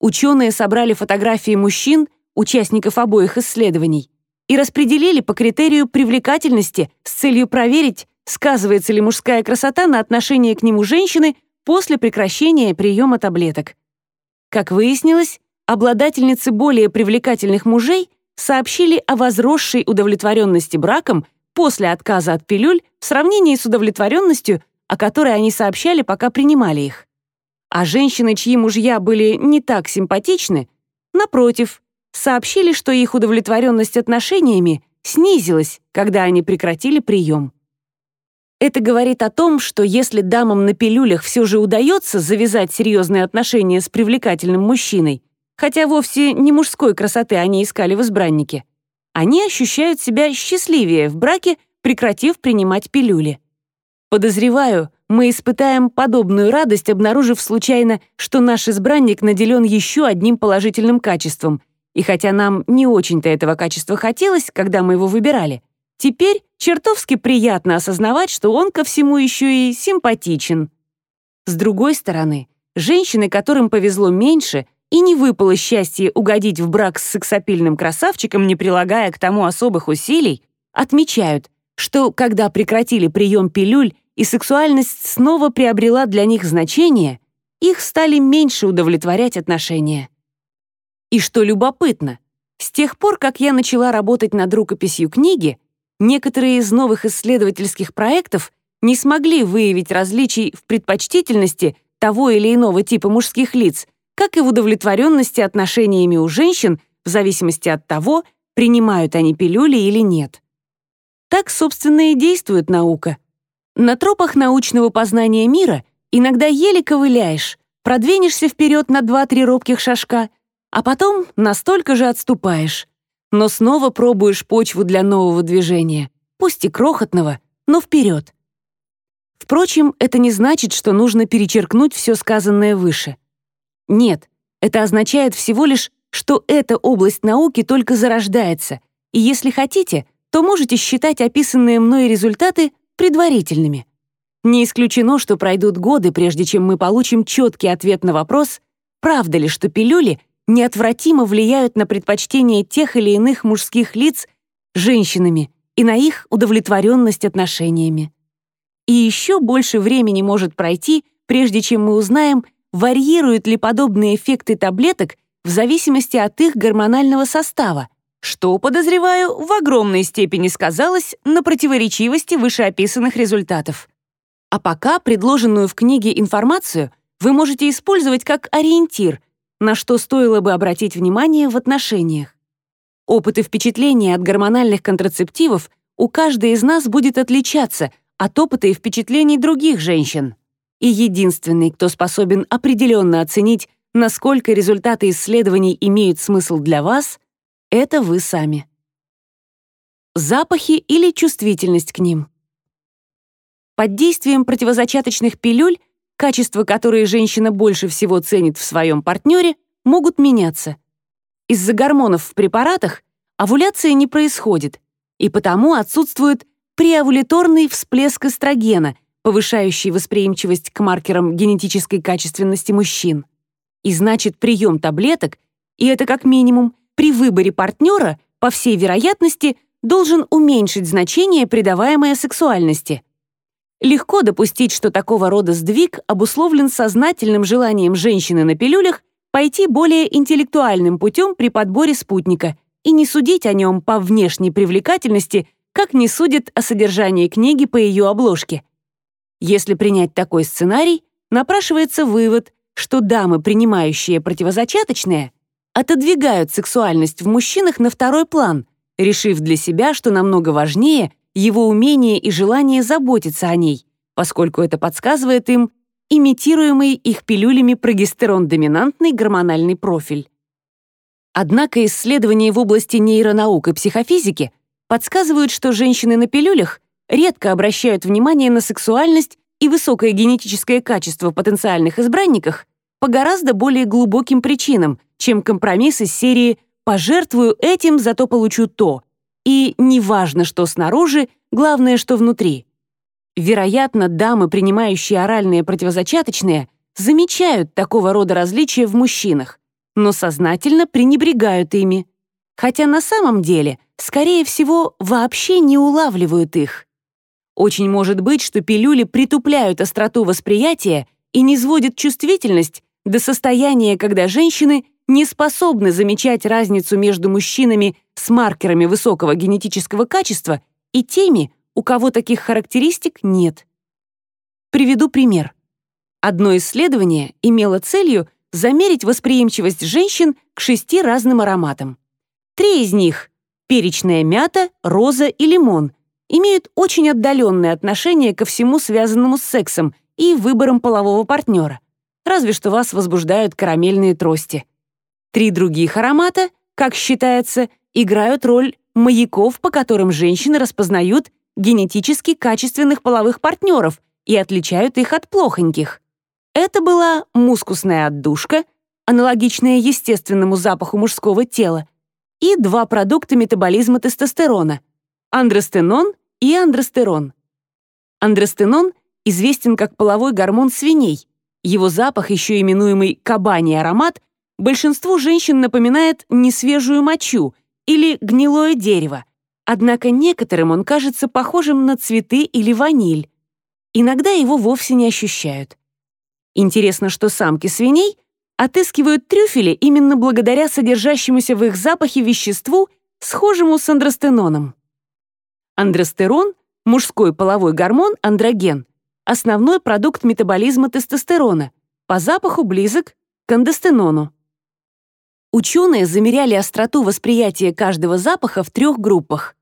Ученые собрали фотографии мужчин, участников обоих исследований, и распределили по критерию привлекательности с целью проверить, сказывается ли мужская красота на отношение к нему женщины после прекращения приема таблеток. Как выяснилось, обладательницы более привлекательных мужей сообщили о возросшей удовлетворенности браком после отказа от пилюль в сравнении с удовлетворенностью, о которой они сообщали, пока принимали их. А женщины, чьи мужья были не так симпатичны, напротив, сообщили, что их удовлетворенность отношениями снизилась, когда они прекратили прием. Это говорит о том, что если дамам на пилюлях все же удается завязать серьезные отношения с привлекательным мужчиной, хотя вовсе не мужской красоты они искали в избраннике, они ощущают себя счастливее в браке, прекратив принимать пилюли. Подозреваю, мы испытаем подобную радость, обнаружив случайно, что наш избранник наделен еще одним положительным качеством, и хотя нам не очень-то этого качества хотелось, когда мы его выбирали, Теперь чертовски приятно осознавать, что он ко всему еще и симпатичен. С другой стороны, женщины, которым повезло меньше и не выпало счастье угодить в брак с сексапильным красавчиком, не прилагая к тому особых усилий, отмечают, что когда прекратили прием пилюль и сексуальность снова приобрела для них значение, их стали меньше удовлетворять отношения. И что любопытно, с тех пор, как я начала работать над рукописью книги, Некоторые из новых исследовательских проектов не смогли выявить различий в предпочтительности того или иного типа мужских лиц, как и в удовлетворенности отношениями у женщин в зависимости от того, принимают они пилюли или нет. Так, собственно, и действует наука. На тропах научного познания мира иногда еле ковыляешь, продвинешься вперед на 2-3 робких шажка, а потом настолько же отступаешь. Но снова пробуешь почву для нового движения, пусть и крохотного, но вперед. Впрочем, это не значит, что нужно перечеркнуть все сказанное выше. Нет, это означает всего лишь, что эта область науки только зарождается, и если хотите, то можете считать описанные мной результаты предварительными. Не исключено, что пройдут годы, прежде чем мы получим четкий ответ на вопрос, правда ли, что пилюли неотвратимо влияют на предпочтение тех или иных мужских лиц женщинами и на их удовлетворенность отношениями. И еще больше времени может пройти, прежде чем мы узнаем, варьируют ли подобные эффекты таблеток в зависимости от их гормонального состава, что, подозреваю, в огромной степени сказалось на противоречивости вышеописанных результатов. А пока предложенную в книге информацию вы можете использовать как ориентир, на что стоило бы обратить внимание в отношениях. Опыт и впечатления от гормональных контрацептивов у каждой из нас будет отличаться от опыта и впечатлений других женщин. И единственный, кто способен определенно оценить, насколько результаты исследований имеют смысл для вас, это вы сами. Запахи или чувствительность к ним. Под действием противозачаточных пилюль, качества которые женщина больше всего ценит в своем партнере, могут меняться. Из-за гормонов в препаратах овуляция не происходит, и потому отсутствует преовуляторный всплеск эстрогена, повышающий восприимчивость к маркерам генетической качественности мужчин. И значит, прием таблеток, и это как минимум, при выборе партнера, по всей вероятности, должен уменьшить значение, придаваемое сексуальности. Легко допустить, что такого рода сдвиг обусловлен сознательным желанием женщины на пилюлях пойти более интеллектуальным путем при подборе спутника и не судить о нем по внешней привлекательности как не судят о содержании книги по ее обложке. Если принять такой сценарий, напрашивается вывод, что дамы, принимающие противозачаточные, отодвигают сексуальность в мужчинах на второй план, решив для себя, что намного важнее его умение и желание заботиться о ней, поскольку это подсказывает им имитируемый их пилюлями прогестерон-доминантный гормональный профиль. Однако исследования в области нейронаук и психофизики подсказывают, что женщины на пилюлях редко обращают внимание на сексуальность и высокое генетическое качество в потенциальных избранниках по гораздо более глубоким причинам, чем компромисс из серии «пожертвую этим, зато получу то» и «неважно, что снаружи, главное, что внутри». Вероятно, дамы, принимающие оральные противозачаточные, замечают такого рода различия в мужчинах, но сознательно пренебрегают ими, хотя на самом деле, скорее всего, вообще не улавливают их. Очень может быть, что пилюли притупляют остроту восприятия и не сводят чувствительность до состояния, когда женщины не способны замечать разницу между мужчинами с маркерами высокого генетического качества и теми, у кого таких характеристик нет. Приведу пример. Одно исследование имело целью замерить восприимчивость женщин к шести разным ароматам. Три из них — перечная мята, роза и лимон — имеют очень отдаленное отношение ко всему связанному с сексом и выбором полового партнера. Разве что вас возбуждают карамельные трости. Три других аромата, как считается, играют роль маяков, по которым женщины распознают генетически качественных половых партнеров и отличают их от плохоньких. Это была мускусная отдушка, аналогичная естественному запаху мужского тела, и два продукта метаболизма тестостерона — андростенон и андростерон. Андростенон известен как половой гормон свиней. Его запах, еще именуемый кабаний аромат, большинству женщин напоминает несвежую мочу или гнилое дерево, однако некоторым он кажется похожим на цветы или ваниль. Иногда его вовсе не ощущают. Интересно, что самки свиней — отыскивают трюфели именно благодаря содержащемуся в их запахе веществу, схожему с андростеноном. Андростерон — мужской половой гормон, андроген, основной продукт метаболизма тестостерона, по запаху близок к андостенону. Ученые замеряли остроту восприятия каждого запаха в трех группах.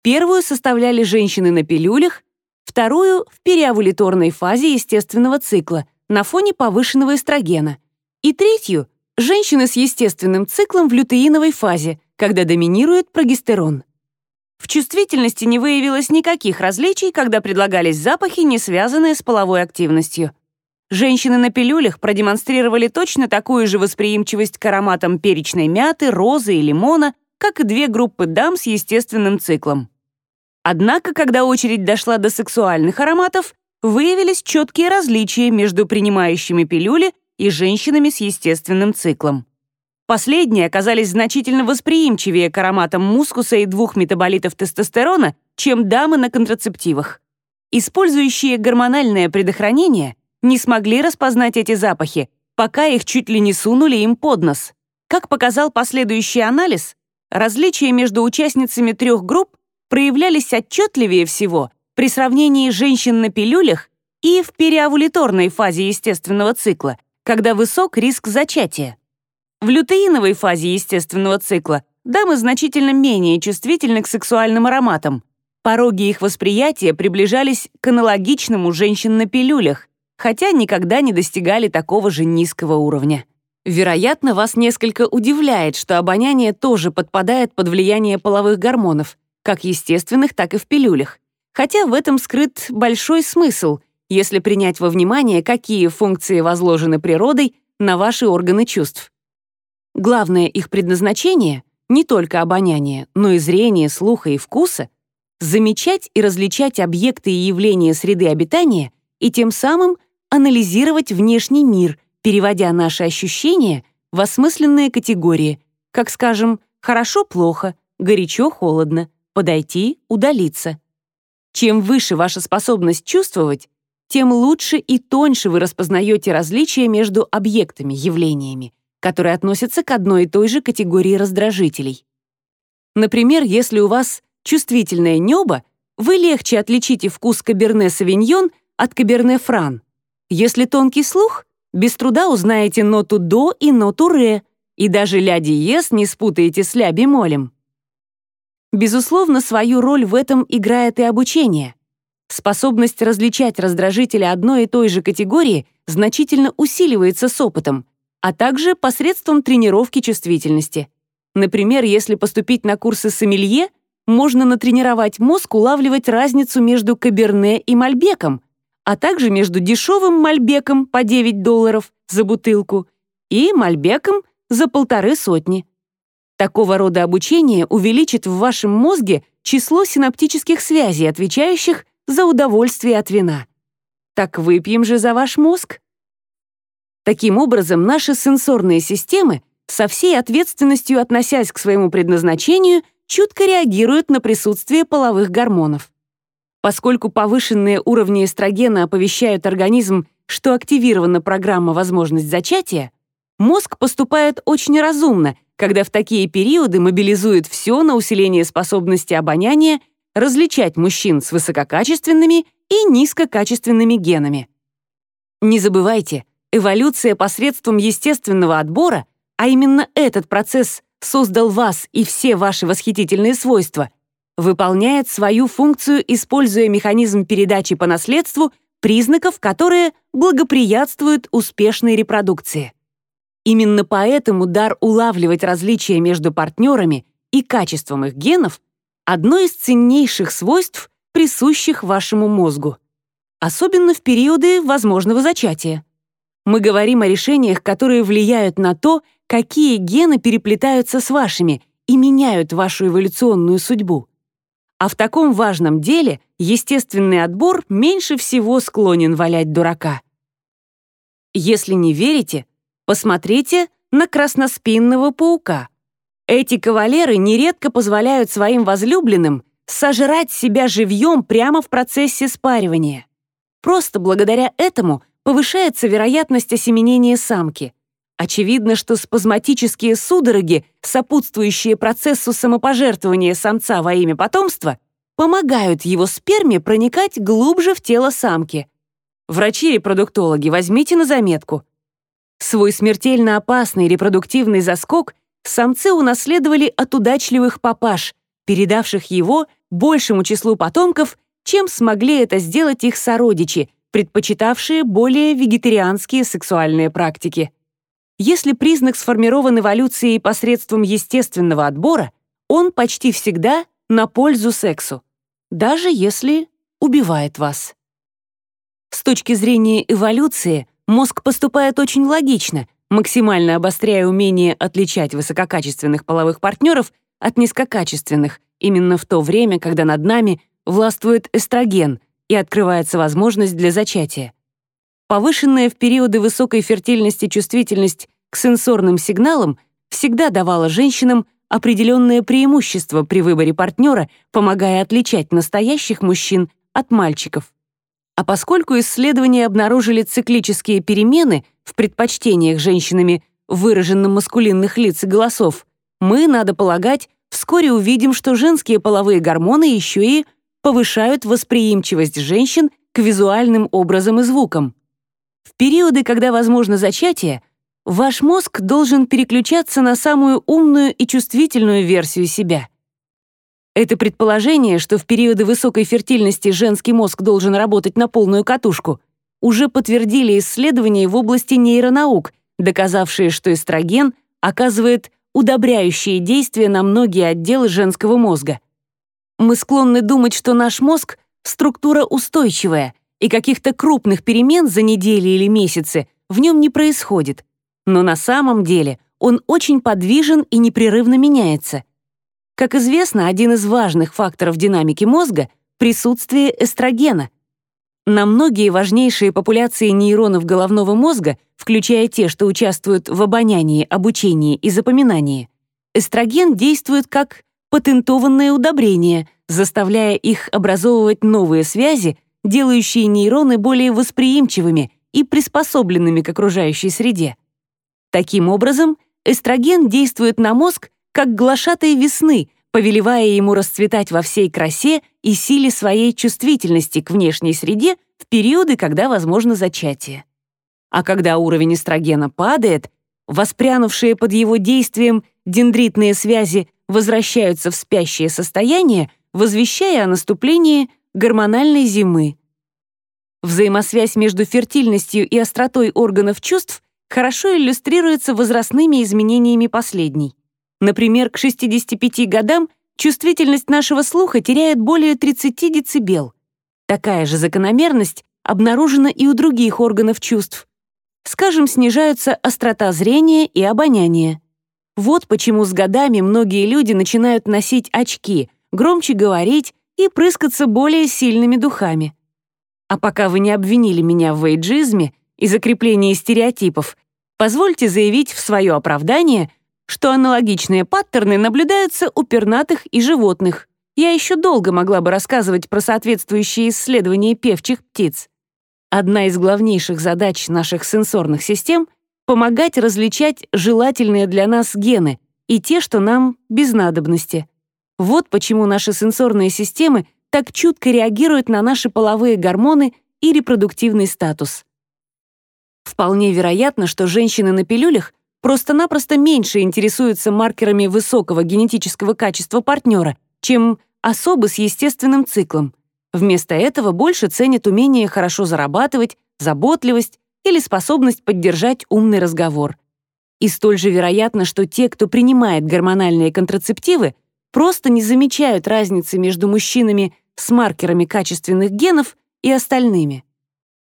Первую составляли женщины на пилюлях, вторую — в переовуляторной фазе естественного цикла, на фоне повышенного эстрогена. И третью — женщины с естественным циклом в лютеиновой фазе, когда доминирует прогестерон. В чувствительности не выявилось никаких различий, когда предлагались запахи, не связанные с половой активностью. Женщины на пилюлях продемонстрировали точно такую же восприимчивость к ароматам перечной мяты, розы и лимона, как и две группы дам с естественным циклом. Однако, когда очередь дошла до сексуальных ароматов, выявились четкие различия между принимающими пилюли и женщинами с естественным циклом. Последние оказались значительно восприимчивее к ароматам мускуса и двух метаболитов тестостерона, чем дамы на контрацептивах. Использующие гормональное предохранение не смогли распознать эти запахи, пока их чуть ли не сунули им под нос. Как показал последующий анализ, различия между участницами трех групп проявлялись отчетливее всего при сравнении женщин на пилюлях и в переовуляторной фазе естественного цикла, когда высок риск зачатия. В лютеиновой фазе естественного цикла дамы значительно менее чувствительны к сексуальным ароматам. Пороги их восприятия приближались к аналогичному женщин на пилюлях, хотя никогда не достигали такого же низкого уровня. Вероятно, вас несколько удивляет, что обоняние тоже подпадает под влияние половых гормонов, как естественных, так и в пилюлях. Хотя в этом скрыт большой смысл, если принять во внимание, какие функции возложены природой на ваши органы чувств. Главное их предназначение — не только обоняние, но и зрение, слуха и вкуса — замечать и различать объекты и явления среды обитания и тем самым анализировать внешний мир, переводя наши ощущения в осмысленные категории, как, скажем, «хорошо-плохо», «горячо-холодно», «подойти», «удалиться». Чем выше ваша способность чувствовать, тем лучше и тоньше вы распознаете различия между объектами, явлениями, которые относятся к одной и той же категории раздражителей. Например, если у вас чувствительное небо, вы легче отличите вкус каберне-савиньон от каберне-фран. Если тонкий слух, без труда узнаете ноту до и ноту ре, и даже ля диез не спутаете с ля бемолем. Безусловно, свою роль в этом играет и обучение. Способность различать раздражители одной и той же категории значительно усиливается с опытом, а также посредством тренировки чувствительности. Например, если поступить на курсы сомелье, можно натренировать мозг улавливать разницу между каберне и мальбеком, а также между дешевым мальбеком по 9 долларов за бутылку и мальбеком за полторы сотни. Такого рода обучение увеличит в вашем мозге число синаптических связей, отвечающих за удовольствие от вина. Так выпьем же за ваш мозг. Таким образом, наши сенсорные системы, со всей ответственностью относясь к своему предназначению, чутко реагируют на присутствие половых гормонов. Поскольку повышенные уровни эстрогена оповещают организм, что активирована программа «Возможность зачатия», мозг поступает очень разумно, когда в такие периоды мобилизует все на усиление способности обоняния различать мужчин с высококачественными и низкокачественными генами. Не забывайте, Эволюция посредством естественного отбора, а именно этот процесс создал вас и все ваши восхитительные свойства, выполняет свою функцию, используя механизм передачи по наследству признаков, которые благоприятствуют успешной репродукции. Именно поэтому дар улавливать различия между партнерами и качеством их генов — одно из ценнейших свойств, присущих вашему мозгу. Особенно в периоды возможного зачатия. Мы говорим о решениях, которые влияют на то, какие гены переплетаются с вашими и меняют вашу эволюционную судьбу. А в таком важном деле естественный отбор меньше всего склонен валять дурака. Если не верите, посмотрите на красноспинного паука. Эти кавалеры нередко позволяют своим возлюбленным сожрать себя живьем прямо в процессе спаривания. Просто благодаря этому повышается вероятность осеменения самки. Очевидно, что спазматические судороги, сопутствующие процессу самопожертвования самца во имя потомства, помогают его сперме проникать глубже в тело самки. Врачи-репродуктологи, возьмите на заметку. Свой смертельно опасный репродуктивный заскок самцы унаследовали от удачливых папаш, передавших его большему числу потомков, чем смогли это сделать их сородичи, предпочитавшие более вегетарианские сексуальные практики. Если признак сформирован эволюцией посредством естественного отбора, он почти всегда на пользу сексу, даже если убивает вас. С точки зрения эволюции, мозг поступает очень логично, максимально обостряя умение отличать высококачественных половых партнеров от низкокачественных, именно в то время, когда над нами властвует эстроген и открывается возможность для зачатия. Повышенная в периоды высокой фертильности чувствительность к сенсорным сигналам всегда давала женщинам определенное преимущество при выборе партнера, помогая отличать настоящих мужчин от мальчиков. А поскольку исследования обнаружили циклические перемены в предпочтениях женщинами выраженным маскулинных лиц и голосов, мы, надо полагать, вскоре увидим, что женские половые гормоны еще и повышают восприимчивость женщин к визуальным образам и звукам. В периоды, когда возможно зачатие, ваш мозг должен переключаться на самую умную и чувствительную версию себя. Это предположение, что в периоды высокой фертильности женский мозг должен работать на полную катушку, уже подтвердили исследования в области нейронаук, доказавшие, что эстроген оказывает удобряющие действия на многие отделы женского мозга. Мы склонны думать, что наш мозг — структура устойчивая, и каких-то крупных перемен за недели или месяцы в нем не происходит. Но на самом деле он очень подвижен и непрерывно меняется. Как известно, один из важных факторов динамики мозга — присутствие эстрогена. На многие важнейшие популяции нейронов головного мозга, включая те, что участвуют в обонянии, обучении и запоминании, эстроген действует как патентованное удобрение, заставляя их образовывать новые связи делающие нейроны более восприимчивыми и приспособленными к окружающей среде. Таким образом, эстроген действует на мозг как глашатай весны, повелевая ему расцветать во всей красе и силе своей чувствительности к внешней среде в периоды, когда возможно зачатие. А когда уровень эстрогена падает, воспрянувшие под его действием дендритные связи возвращаются в спящее состояние, возвещая о наступлении гормональной зимы. Взаимосвязь между фертильностью и остротой органов чувств хорошо иллюстрируется возрастными изменениями последней. Например, к 65 годам чувствительность нашего слуха теряет более 30 дБ. Такая же закономерность обнаружена и у других органов чувств. Скажем, снижаются острота зрения и обоняния. Вот почему с годами многие люди начинают носить очки, громче говорить и прыскаться более сильными духами. А пока вы не обвинили меня в эйджизме и закреплении стереотипов, позвольте заявить в свое оправдание, что аналогичные паттерны наблюдаются у пернатых и животных. Я еще долго могла бы рассказывать про соответствующие исследования певчих птиц. Одна из главнейших задач наших сенсорных систем — помогать различать желательные для нас гены и те, что нам без надобности. Вот почему наши сенсорные системы так чутко реагируют на наши половые гормоны и репродуктивный статус. Вполне вероятно, что женщины на пилюлях просто-напросто меньше интересуются маркерами высокого генетического качества партнера, чем особы с естественным циклом. Вместо этого больше ценят умение хорошо зарабатывать, заботливость или способность поддержать умный разговор. И столь же вероятно, что те, кто принимает гормональные контрацептивы, просто не замечают разницы между мужчинами с маркерами качественных генов и остальными.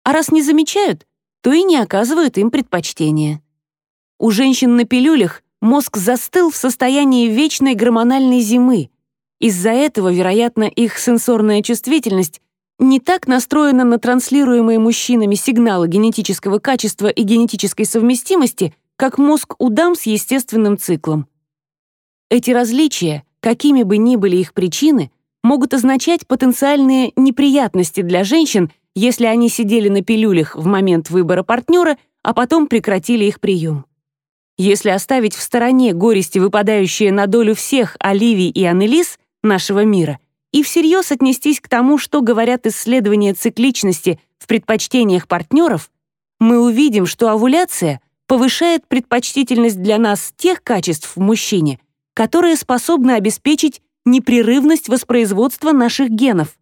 А раз не замечают, то и не оказывают им предпочтения. У женщин на пилюлях мозг застыл в состоянии вечной гормональной зимы. Из-за этого, вероятно, их сенсорная чувствительность не так настроена на транслируемые мужчинами сигналы генетического качества и генетической совместимости, как мозг у дам с естественным циклом. Эти различия какими бы ни были их причины, могут означать потенциальные неприятности для женщин, если они сидели на пилюлях в момент выбора партнера, а потом прекратили их прием. Если оставить в стороне горести, выпадающие на долю всех Оливий и Анелис нашего мира, и всерьез отнестись к тому, что говорят исследования цикличности в предпочтениях партнеров, мы увидим, что овуляция повышает предпочтительность для нас тех качеств в мужчине, которые способны обеспечить непрерывность воспроизводства наших генов.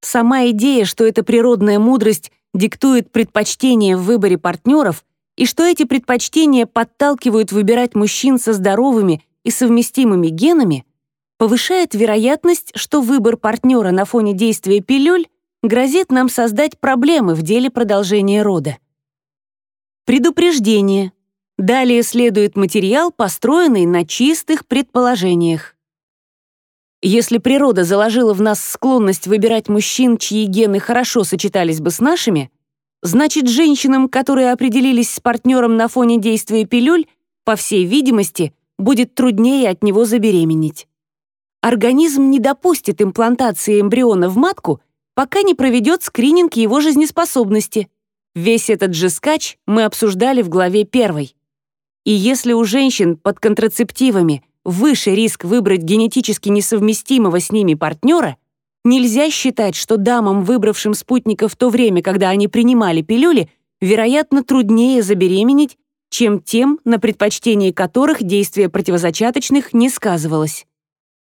Сама идея, что эта природная мудрость диктует предпочтения в выборе партнеров и что эти предпочтения подталкивают выбирать мужчин со здоровыми и совместимыми генами, повышает вероятность, что выбор партнера на фоне действия пилюль грозит нам создать проблемы в деле продолжения рода. Предупреждение. Далее следует материал, построенный на чистых предположениях. Если природа заложила в нас склонность выбирать мужчин, чьи гены хорошо сочетались бы с нашими, значит, женщинам, которые определились с партнером на фоне действия пилюль, по всей видимости, будет труднее от него забеременеть. Организм не допустит имплантации эмбриона в матку, пока не проведет скрининг его жизнеспособности. Весь этот же скач мы обсуждали в главе первой. И если у женщин под контрацептивами выше риск выбрать генетически несовместимого с ними партнера, нельзя считать, что дамам, выбравшим спутника в то время, когда они принимали пилюли, вероятно, труднее забеременеть, чем тем, на предпочтении которых действие противозачаточных не сказывалось.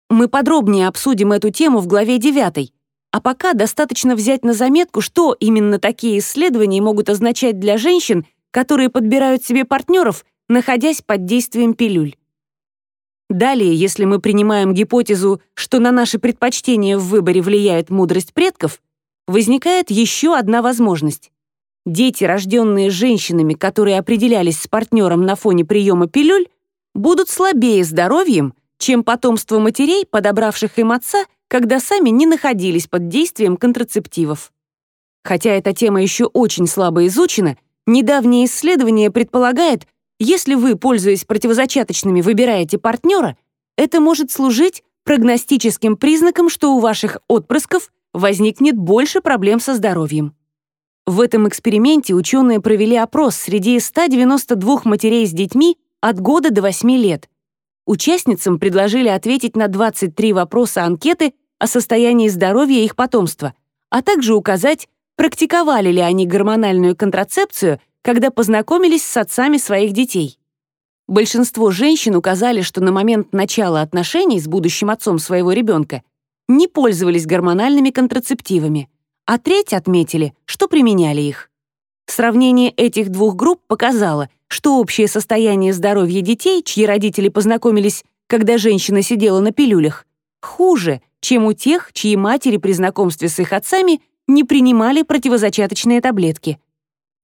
Мы подробнее обсудим эту тему в главе 9, а пока достаточно взять на заметку, что именно такие исследования могут означать для женщин, которые подбирают себе партнеров, находясь под действием пилюль. Далее, если мы принимаем гипотезу, что на наши предпочтения в выборе влияет мудрость предков, возникает еще одна возможность. Дети, рожденные женщинами, которые определялись с партнером на фоне приема пилюль, будут слабее здоровьем, чем потомство матерей, подобравших им отца, когда сами не находились под действием контрацептивов. Хотя эта тема еще очень слабо изучена, недавнее исследование предполагает, если вы, пользуясь противозачаточными, выбираете партнера, это может служить прогностическим признаком, что у ваших отпрысков возникнет больше проблем со здоровьем. В этом эксперименте ученые провели опрос среди 192 матерей с детьми от года до 8 лет. Участницам предложили ответить на 23 вопроса анкеты о состоянии здоровья их потомства, а также указать, практиковали ли они гормональную контрацепцию, когда познакомились с отцами своих детей. Большинство женщин указали, что на момент начала отношений с будущим отцом своего ребенка не пользовались гормональными контрацептивами, а треть отметили, что применяли их. Сравнение этих двух групп показало, что общее состояние здоровья детей, чьи родители познакомились, когда женщина сидела на пилюлях, хуже, чем у тех, чьи матери при знакомстве с их отцами не принимали противозачаточные таблетки.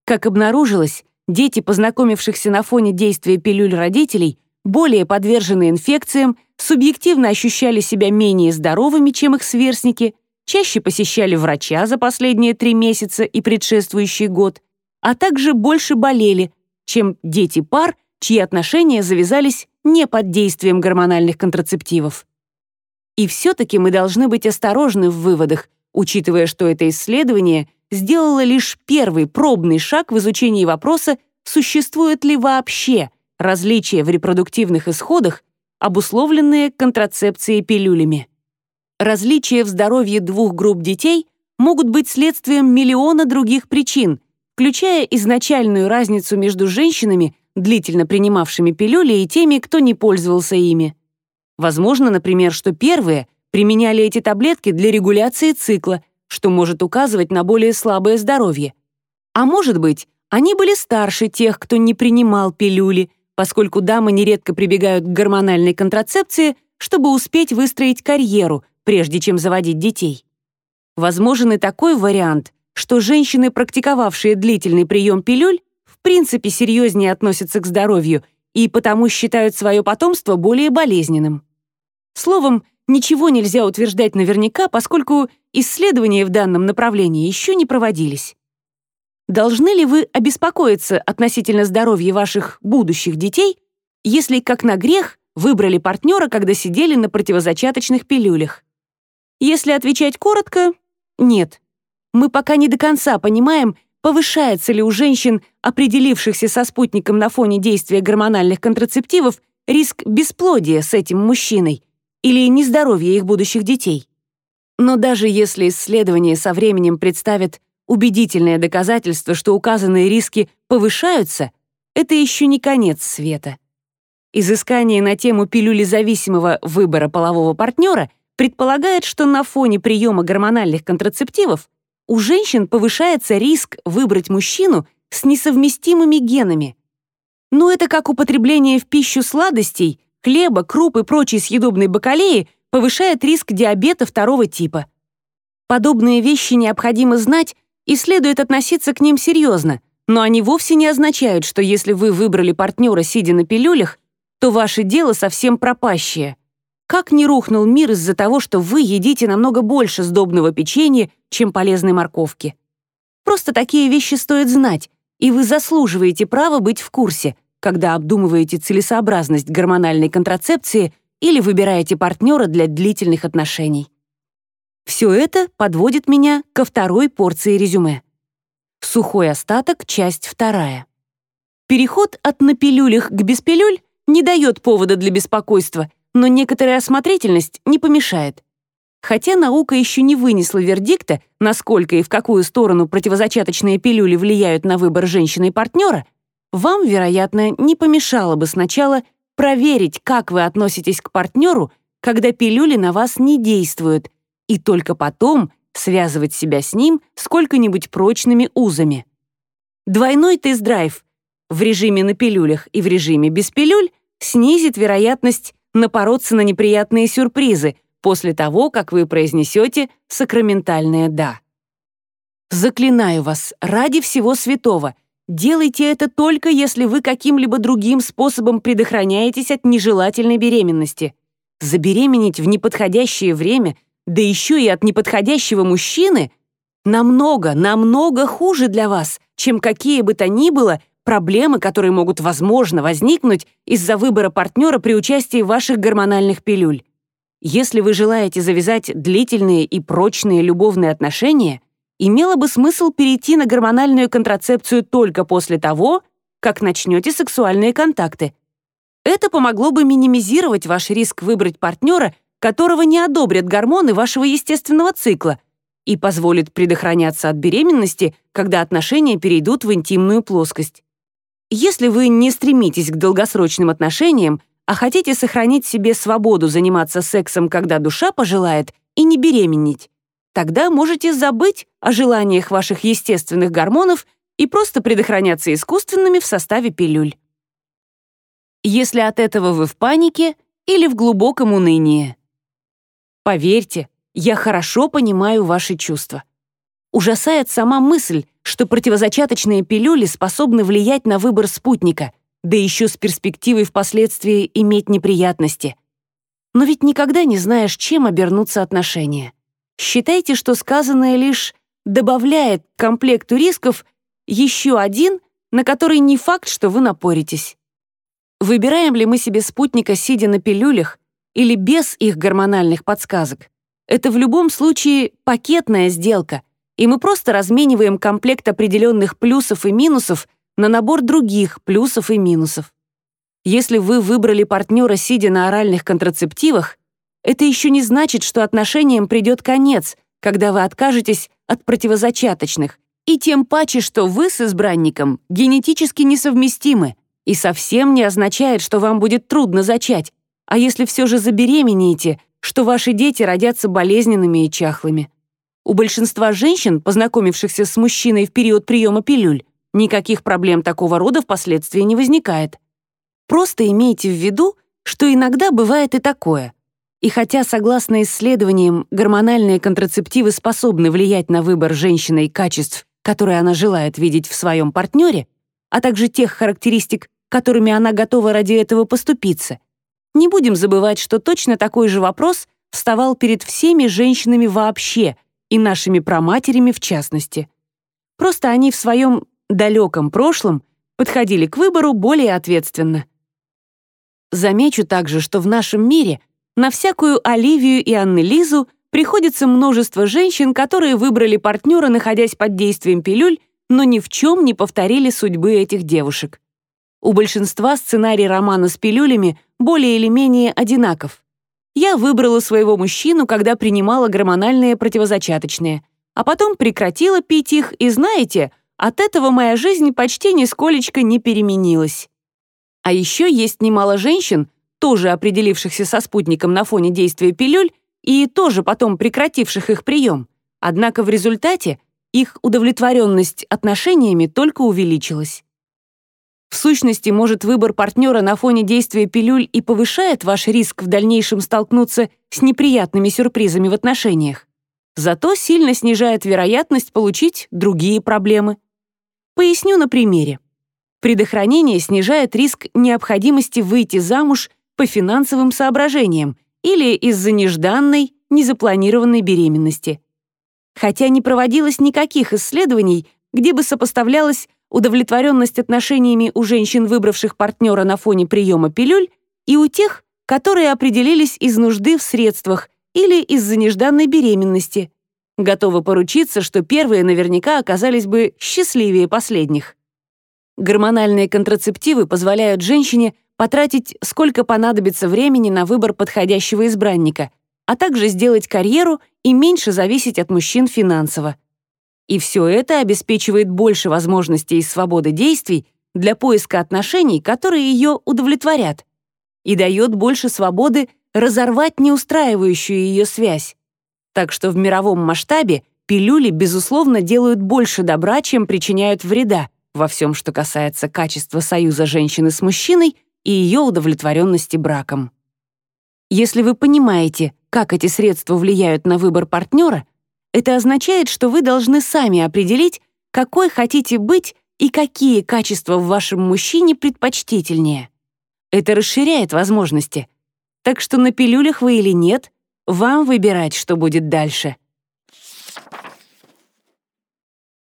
Как обнаружилось, дети, познакомившихся на фоне действия пилюль родителей, более подвержены инфекциям, субъективно ощущали себя менее здоровыми, чем их сверстники, чаще посещали врача за последние три месяца и предшествующий год, а также больше болели, чем дети пар, чьи отношения завязались не под действием гормональных контрацептивов. И все-таки мы должны быть осторожны в выводах, учитывая, что это исследование сделало лишь первый пробный шаг в изучении вопроса, существует ли вообще различия в репродуктивных исходах, обусловленные контрацепцией пилюлями. Различия в здоровье двух групп детей могут быть следствием миллиона других причин, включая изначальную разницу между женщинами, длительно принимавшими пилюли, и теми, кто не пользовался ими. Возможно, например, что первые применяли эти таблетки для регуляции цикла, что может указывать на более слабое здоровье. А может быть, они были старше тех, кто не принимал пилюли, поскольку дамы нередко прибегают к гормональной контрацепции, чтобы успеть выстроить карьеру, прежде чем заводить детей. Возможен и такой вариант, что женщины, практиковавшие длительный прием пилюль, в принципе серьезнее относятся к здоровью и потому считают свое потомство более болезненным. Словом, ничего нельзя утверждать наверняка, поскольку исследования в данном направлении еще не проводились. Должны ли вы обеспокоиться относительно здоровья ваших будущих детей, если, как на грех, выбрали партнера, когда сидели на противозачаточных пилюлях? Если отвечать коротко, нет. Мы пока не до конца понимаем, повышается ли у женщин, определившихся со спутником на фоне действия гормональных контрацептивов, риск бесплодия с этим мужчиной, или нездоровье их будущих детей. Но даже если исследования со временем представят убедительное доказательство, что указанные риски повышаются, это еще не конец света. Изыскание на тему пилюлезависимого выбора полового партнера предполагает, что на фоне приема гормональных контрацептивов у женщин повышается риск выбрать мужчину с несовместимыми генами. Но это как употребление в пищу сладостей, хлеба, круп и прочей съедобной бакалеи повышает риск диабета второго типа. Подобные вещи необходимо знать и следует относиться к ним серьезно, но они вовсе не означают, что если вы выбрали партнера, сидя на пилюлях, то ваше дело совсем пропащее. Как не рухнул мир из-за того, что вы едите намного больше сдобного печенья, чем полезной морковки. Просто такие вещи стоит знать, и вы заслуживаете права быть в курсе, когда обдумываете целесообразность гормональной контрацепции или выбираете партнера для длительных отношений. Все это подводит меня ко второй порции резюме. Сухой остаток, часть вторая. Переход от на пилюлях к без пилюль не дает повода для беспокойства, но некоторая осмотрительность не помешает. Хотя наука еще не вынесла вердикта, насколько и в какую сторону противозачаточные пилюли влияют на выбор женщины и партнера, вам, вероятно, не помешало бы сначала проверить, как вы относитесь к партнеру, когда пилюли на вас не действуют, и только потом связывать себя с ним сколько-нибудь прочными узами. Двойной тест-драйв в режиме на пилюлях и в режиме без пилюль снизит вероятность напороться на неприятные сюрпризы после того, как вы произнесете сакраментальное «да». Заклинаю вас, ради всего святого, делайте это только если вы каким-либо другим способом предохраняетесь от нежелательной беременности. Забеременеть в неподходящее время, да еще и от неподходящего мужчины, намного, намного хуже для вас, чем какие бы то ни было проблемы, которые могут, возможно, возникнуть из-за выбора партнера при участии ваших гормональных пилюль. Если вы желаете завязать длительные и прочные любовные отношения, имело бы смысл перейти на гормональную контрацепцию только после того, как начнете сексуальные контакты. Это помогло бы минимизировать ваш риск выбрать партнера, которого не одобрят гормоны вашего естественного цикла, и позволит предохраняться от беременности, когда отношения перейдут в интимную плоскость. Если вы не стремитесь к долгосрочным отношениям, а хотите сохранить себе свободу заниматься сексом, когда душа пожелает, и не беременеть, тогда можете забыть о желаниях ваших естественных гормонов и просто предохраняться искусственными в составе пилюль. Если от этого вы в панике или в глубоком унынии. Поверьте, я хорошо понимаю ваши чувства. Ужасает сама мысль, что противозачаточные пилюли способны влиять на выбор спутника, да еще с перспективой впоследствии иметь неприятности. Но ведь никогда не знаешь, чем обернутся отношения. Считайте, что сказанное лишь добавляет к комплекту рисков еще один, на который не факт, что вы напоритесь. Выбираем ли мы себе спутника, сидя на пилюлях, или без их гормональных подсказок? Это в любом случае пакетная сделка, и мы просто размениваем комплект определенных плюсов и минусов на набор других плюсов и минусов. Если вы выбрали партнера, сидя на оральных контрацептивах, это еще не значит, что отношениям придет конец, когда вы откажетесь от противозачаточных, и тем паче, что вы с избранником генетически несовместимы, и совсем не означает, что вам будет трудно зачать, а если все же забеременеете, что ваши дети родятся болезненными и чахлыми. У большинства женщин, познакомившихся с мужчиной в период приема пилюль, Никаких проблем такого рода впоследствии не возникает. Просто имейте в виду, что иногда бывает и такое. И хотя, согласно исследованиям, гормональные контрацептивы способны влиять на выбор женщины и качеств, которые она желает видеть в своем партнере, а также тех характеристик, которыми она готова ради этого поступиться, не будем забывать, что точно такой же вопрос вставал перед всеми женщинами вообще и нашими праматерями в частности. Просто они в своем далеком прошлом подходили к выбору более ответственно. Замечу также, что в нашем мире на всякую Оливию и Анны-Лизу приходится множество женщин, которые выбрали партнера, находясь под действием пилюль, но ни в чем не повторили судьбы этих девушек. У большинства сценарий романа с пилюлями более или менее одинаков. Я выбрала своего мужчину, когда принимала гормональные противозачаточные, а потом прекратила пить их, и знаете, от этого моя жизнь почти нисколечко не переменилась. А еще есть немало женщин, тоже определившихся со спутником на фоне действия пилюль и тоже потом прекративших их прием. Однако в результате их удовлетворенность отношениями только увеличилась. В сущности, может, выбор партнера на фоне действия пилюль и повышает ваш риск в дальнейшем столкнуться с неприятными сюрпризами в отношениях, зато сильно снижает вероятность получить другие проблемы. Поясню на примере. Предохранение снижает риск необходимости выйти замуж по финансовым соображениям или из-за нежданной, незапланированной беременности. Хотя не проводилось никаких исследований, где бы сопоставлялась удовлетворенность отношениями у женщин, выбравших партнера на фоне приема пилюль, и у тех, которые определились из нужды в средствах или из-за нежданной беременности. Готовы поручиться, что первые наверняка оказались бы счастливее последних. Гормональные контрацептивы позволяют женщине потратить сколько понадобится времени на выбор подходящего избранника, а также сделать карьеру и меньше зависеть от мужчин финансово. И все это обеспечивает больше возможностей и свободы действий для поиска отношений, которые ее удовлетворят, и дает больше свободы разорвать неустраивающую ее связь. Так что в мировом масштабе пилюли, безусловно, делают больше добра, чем причиняют вреда во всем, что касается качества союза женщины с мужчиной и ее удовлетворенности браком. Если вы понимаете, как эти средства влияют на выбор партнера, это означает, что вы должны сами определить, какой хотите быть и какие качества в вашем мужчине предпочтительнее. Это расширяет возможности. Так что на пилюлях вы или нет, вам выбирать, что будет дальше —